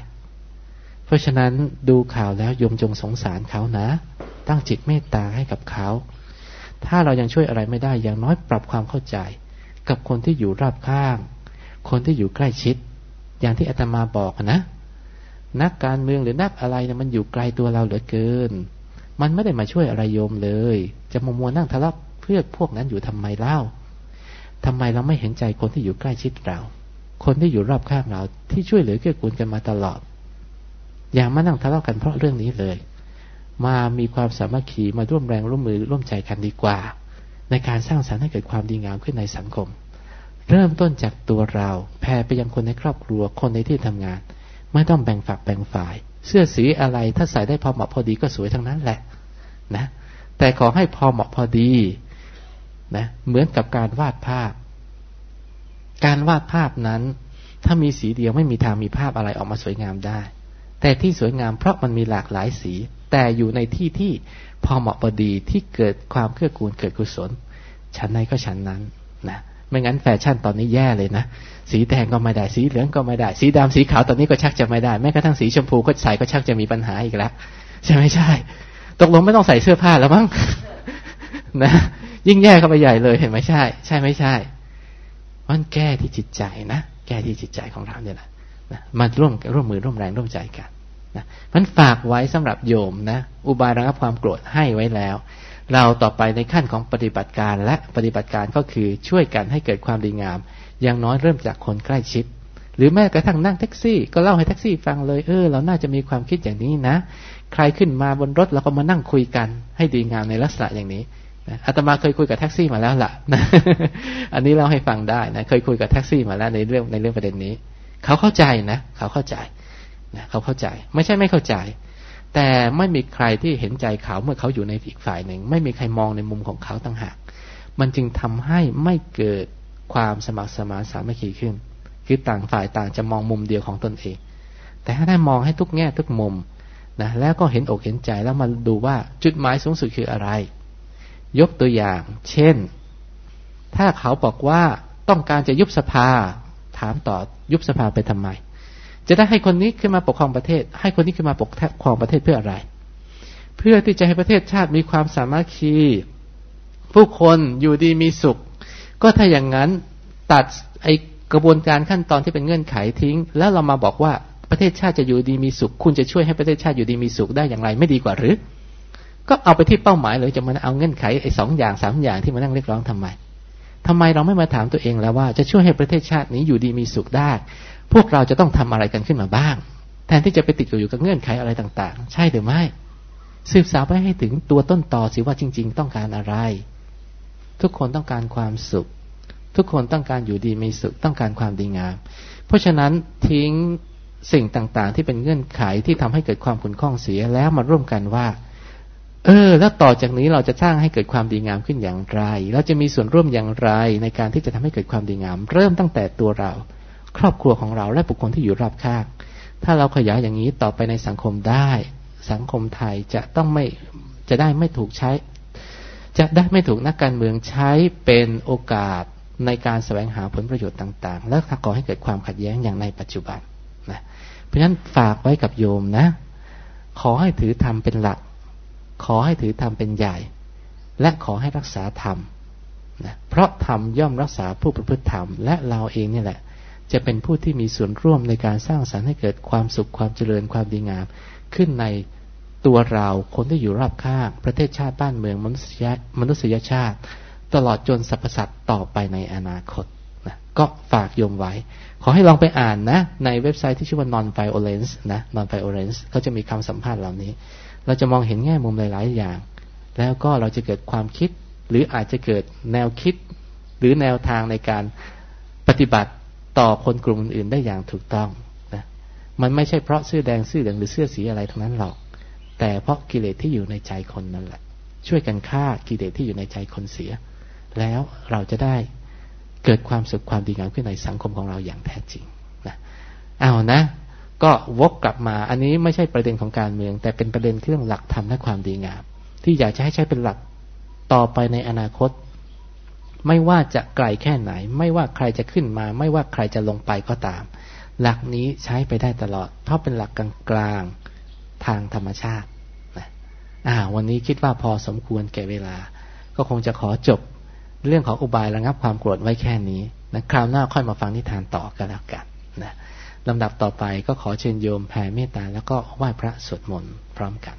เพราะฉะนั้นดูข่าวแล้วยมจงสงสารเขานะ ตั้งจิตเมตตาให้กับเขา ถ้าเรายังช่วยอะไรไม่ได้อย่างน้อยปรับความเข้าใจ กับคนที่อยู่รอบข้าง คนที่อยู่ใกล้ชิด อย่างที่อาตมาบอกนะ นักการเมืองหรือนักอะไรเนี่ยมันอยู่ไกลตัวเราเหลือเกิน มันไม่ได้มาช่วยอะไรโยมเลย จะมามัวนั่งทะเลาะเพื่อพวกนั้นอยู่ทำไมเล่าทำไมเราไม่เห็นใจคนที่อยู่ใกล้ชิดเรา คนที่อยู่รอบข้างเรา ที่ช่วยเหลือเกื้อกูลกันมาตลอด อย่ามานั่งทะเลาะกันเพราะเรื่องนี้เลย มามีความสามัคคีมาร่วมแรงร่วมมือร่วมใจกันดีกว่า ในการสร้างสรรค์ให้เกิดความดีงามขึ้นในสังคม เริ่มต้นจากตัวเรา แผ่ไปยังคนในครอบครัว คนในที่ทำงาน ไม่ต้องแบ่งฝักแบ่งฝ่าย เสื้อสีอะไรถ้าใส่ได้พอเหมาะพอดีก็สวยทั้งนั้นแหละ นะ แต่ขอให้พอเหมาะพอดี นะ เหมือนกับการวาดภาพ การวาดภาพนั้น ถ้ามีสีเดียวไม่มีทางมีภาพอะไรออกมาสวยงามได้ แต่ที่สวยงามเพราะมันมีหลากหลายสี แต่อยู่ในที่ที่พอเหมาะพอดีที่เกิดความเกื้อกูลเกิดกุศล ชั้นในก็ชั้นนั้นนะ ไม่งั้นแฟชั่นตอนนี้แย่เลยนะสีแดงก็ไม่ได้สีเหลืองก็ไม่ได้ สีดำสีขาวตอนนี้ก็ชักจะไม่ได้แม้กระทั่งสีชมพูก็ใส่ก็ชักจะมีปัญหาอีกแล้วใช่ไหมใช่ ตกลงไม่ต้องใส่เสื้อผ้าแล้วมั้งนะ ยิ่งแย่เข้าไปใหญ่เลยเห็นไหมใช่ ใช่ไม่ใช่มันแก้ที่จิตใจนะแก้ที่จิตใจของเราเนี่ยแหละนะมาร่วมร่วมมือร่วมแรงร่วมใจกันนะมันฝากไว้สำหรับโยมนะอุบายระงับความโกรธให้ไว้แล้ว เราต่อไปในขั้นของปฏิบัติการและปฏิบัติการก็คือช่วยกันให้เกิดความดีงาม อย่างน้อยเริ่มจากคนใกล้ชิด หรือแม้กระทั่งนั่งแท็กซี่ ก็เล่าให้แท็กซี่ฟังเลยเออเราน่าจะมีความคิดอย่างนี้นะ ใครขึ้นมาบนรถเราก็มานั่งคุยกัน ให้ดีงามในลักษณะอย่างนี้อาตมาเคยคุยกับแท็กซี่มาแล้วล่ะนะอันนี้เราให้ฟังได้นะเคยคุยกับแท็กซี่มาแล้วในเรื่องในเรื่องประเด็นนี้ เขาเข้าใจนะเขาเข้าใจนะเขาเข้าใจ ไม่ใช่ไม่เข้าใจ แต่ไม่มีใครที่เห็นใจเขาเมื่อเขาอยู่ในอีกฝ่ายหนึ่ง ไม่มีใครมองในมุมของเขาต่างหาก มันจึงทำให้ไม่เกิดความสมัครสมานสามัคคีขึ้น คือต่างฝ่ายต่างจะมองมุมเดียวของตนเอง แต่ถ้าได้มองให้ทุกแง่ทุกมุมนะแล้วก็เห็นอกเห็นใจแล้วมาดูว่าจุดหมายสูงสุดคืออะไร ยกตัวอย่าง เช่น ถ้าเขาบอกว่าต้องการจะยุบสภา ถามต่อยุบสภาไปทำไม จะได้ให้คนนี้ขึ้นมาปกครองประเทศ ให้คนนี้ขึ้นมาปกครองประเทศเพื่ออะไร เพื่อที่จะให้ประเทศชาติมีความสามัคคีผู้คนอยู่ดีมีสุข ก็ถ้าอย่างนั้นตัดไอกระบวนการขั้นตอนที่เป็นเงื่อนไขทิ้ง แล้วเรามาบอกว่าประเทศชาติจะอยู่ดีมีสุข คุณจะช่วยให้ประเทศชาติอยู่ดีมีสุขได้อย่างไรไม่ดีกว่าหรือ ก็เอาไปที่เป้าหมายเลยจะมาเอาเงื่อนไขไอ้สองอย่างสามอย่างที่มานั่งเรียกร้องทำไมทำไมเราไม่มาถามตัวเองแล้วว่าจะช่วยให้ประเทศชาตินี้อยู่ดีมีสุขได้ พวกเราจะต้องทำอะไรกันขึ้นมาบ้าง แทนที่จะไปติดอยู่กับเงื่อนไขอะไรต่างๆ ใช่หรือไม่ สืบสาวไปให้ถึงตัวต้นตอสิว่าจริง ๆ ต้องการอะไร ทุกคนต้องการความสุข ทุกคนต้องการอยู่ดีมีสุขต้องการความดีงาม เพราะฉะนั้นทิ้งสิ่งต่างๆ ที่เป็นเงื่อนไขที่ทำให้เกิดความขุ่นข้องเสียแล้วมาร่วมกันว่า เออ แล้วต่อจากนี้เราจะสร้างให้เกิดความดีงามขึ้นอย่างไร เราจะมีส่วนร่วมอย่างไรในการที่จะทำให้เกิดความดีงาม เริ่มตั้งแต่ตัวเรา ครอบครัวของเราและบุคคลที่อยู่รอบข้างถ้าเราขยายอย่างนี้ต่อไปในสังคมได้ สังคมไทยจะต้องไม่จะได้ไม่ถูกใช้ จะได้ไม่ถูกนักการเมืองใช้เป็นโอกาสในการแสวงหาผลประโยชน์ต่าง ๆ และก่อให้เกิดความขัดแย้งอย่างในปัจจุบันนะเพราะฉะนั้นฝากไว้กับโยมนะ ขอให้ถือธรรมเป็นหลัก ขอให้ถือธรรมเป็นใหญ่ และขอให้รักษาธรรมนะเพราะธรรมย่อมรักษาผู้ประพฤติธรรมและเราเองนี่แหละ จะเป็นผู้ที่มีส่วนร่วมในการสร้างสรรค์ให้เกิดความสุขความเจริญความดีงาม ขึ้นในตัวเราคนที่อยู่รอบข้าง ประเทศชาติบ้านเมืองมนุษยมนุษยชาติ ตลอดจนสรรพสัตว์ต่อไปในอนาคตนะก็ฝากโยมไว้ ขอให้ลองไปอ่านนะ ในเว็บไซต์ที่ชื่อว่า non violence นะ non violence เขาจะมีคำสัมภาษณ์เหล่านี้ เราจะมองเห็นแง่มุมหลาย ๆ อย่าง แล้วก็เราจะเกิดความคิด หรืออาจจะเกิดแนวคิด หรือแนวทางในการปฏิบัติ ต่อคนกลุ่มอื่นๆได้อย่างถูกต้องนะมันไม่ใช่เพราะเสื้อแดงเสื้อเหลืองหรือเสื้อสีอะไรทั้งนั้นหรอก แต่เพราะกิเลสที่อยู่ในใจคนนั่นแหละ ช่วยกันฆ่ากิเลสที่อยู่ในใจคนเสีย แล้วเราจะได้เกิดความสุขความดีงามขึ้นในสังคมของเราอย่างแท้จริงนะเอานะ ก็วกกลับมาอันนี้ไม่ใช่ประเด็นของการเมือง แต่เป็นประเด็นเรื่องหลักธรรมและความดีงาม ที่อยากจะให้ใช้เป็นหลักต่อไปในอนาคต ไม่ว่าจะไกลแค่ไหน ไม่ว่าใครจะขึ้นมา ไม่ว่าใครจะลงไปก็ตาม หลักนี้ใช้ไปได้ตลอด เพราะเป็นหลักกลางๆทางธรรมชาตินะอ่า วันนี้คิดว่าพอสมควรแก่เวลา ก็คงจะขอจบเรื่องของอุบายระงับความโกรธไว้แค่นี้นะคราวหน้าค่อยมาฟังนิทานต่อกันแล้วกันนะลำดับต่อไปก็ขอเชิญโยมแผ่เมตตาแล้วก็ไหว้พระสวดมนต์พร้อมกัน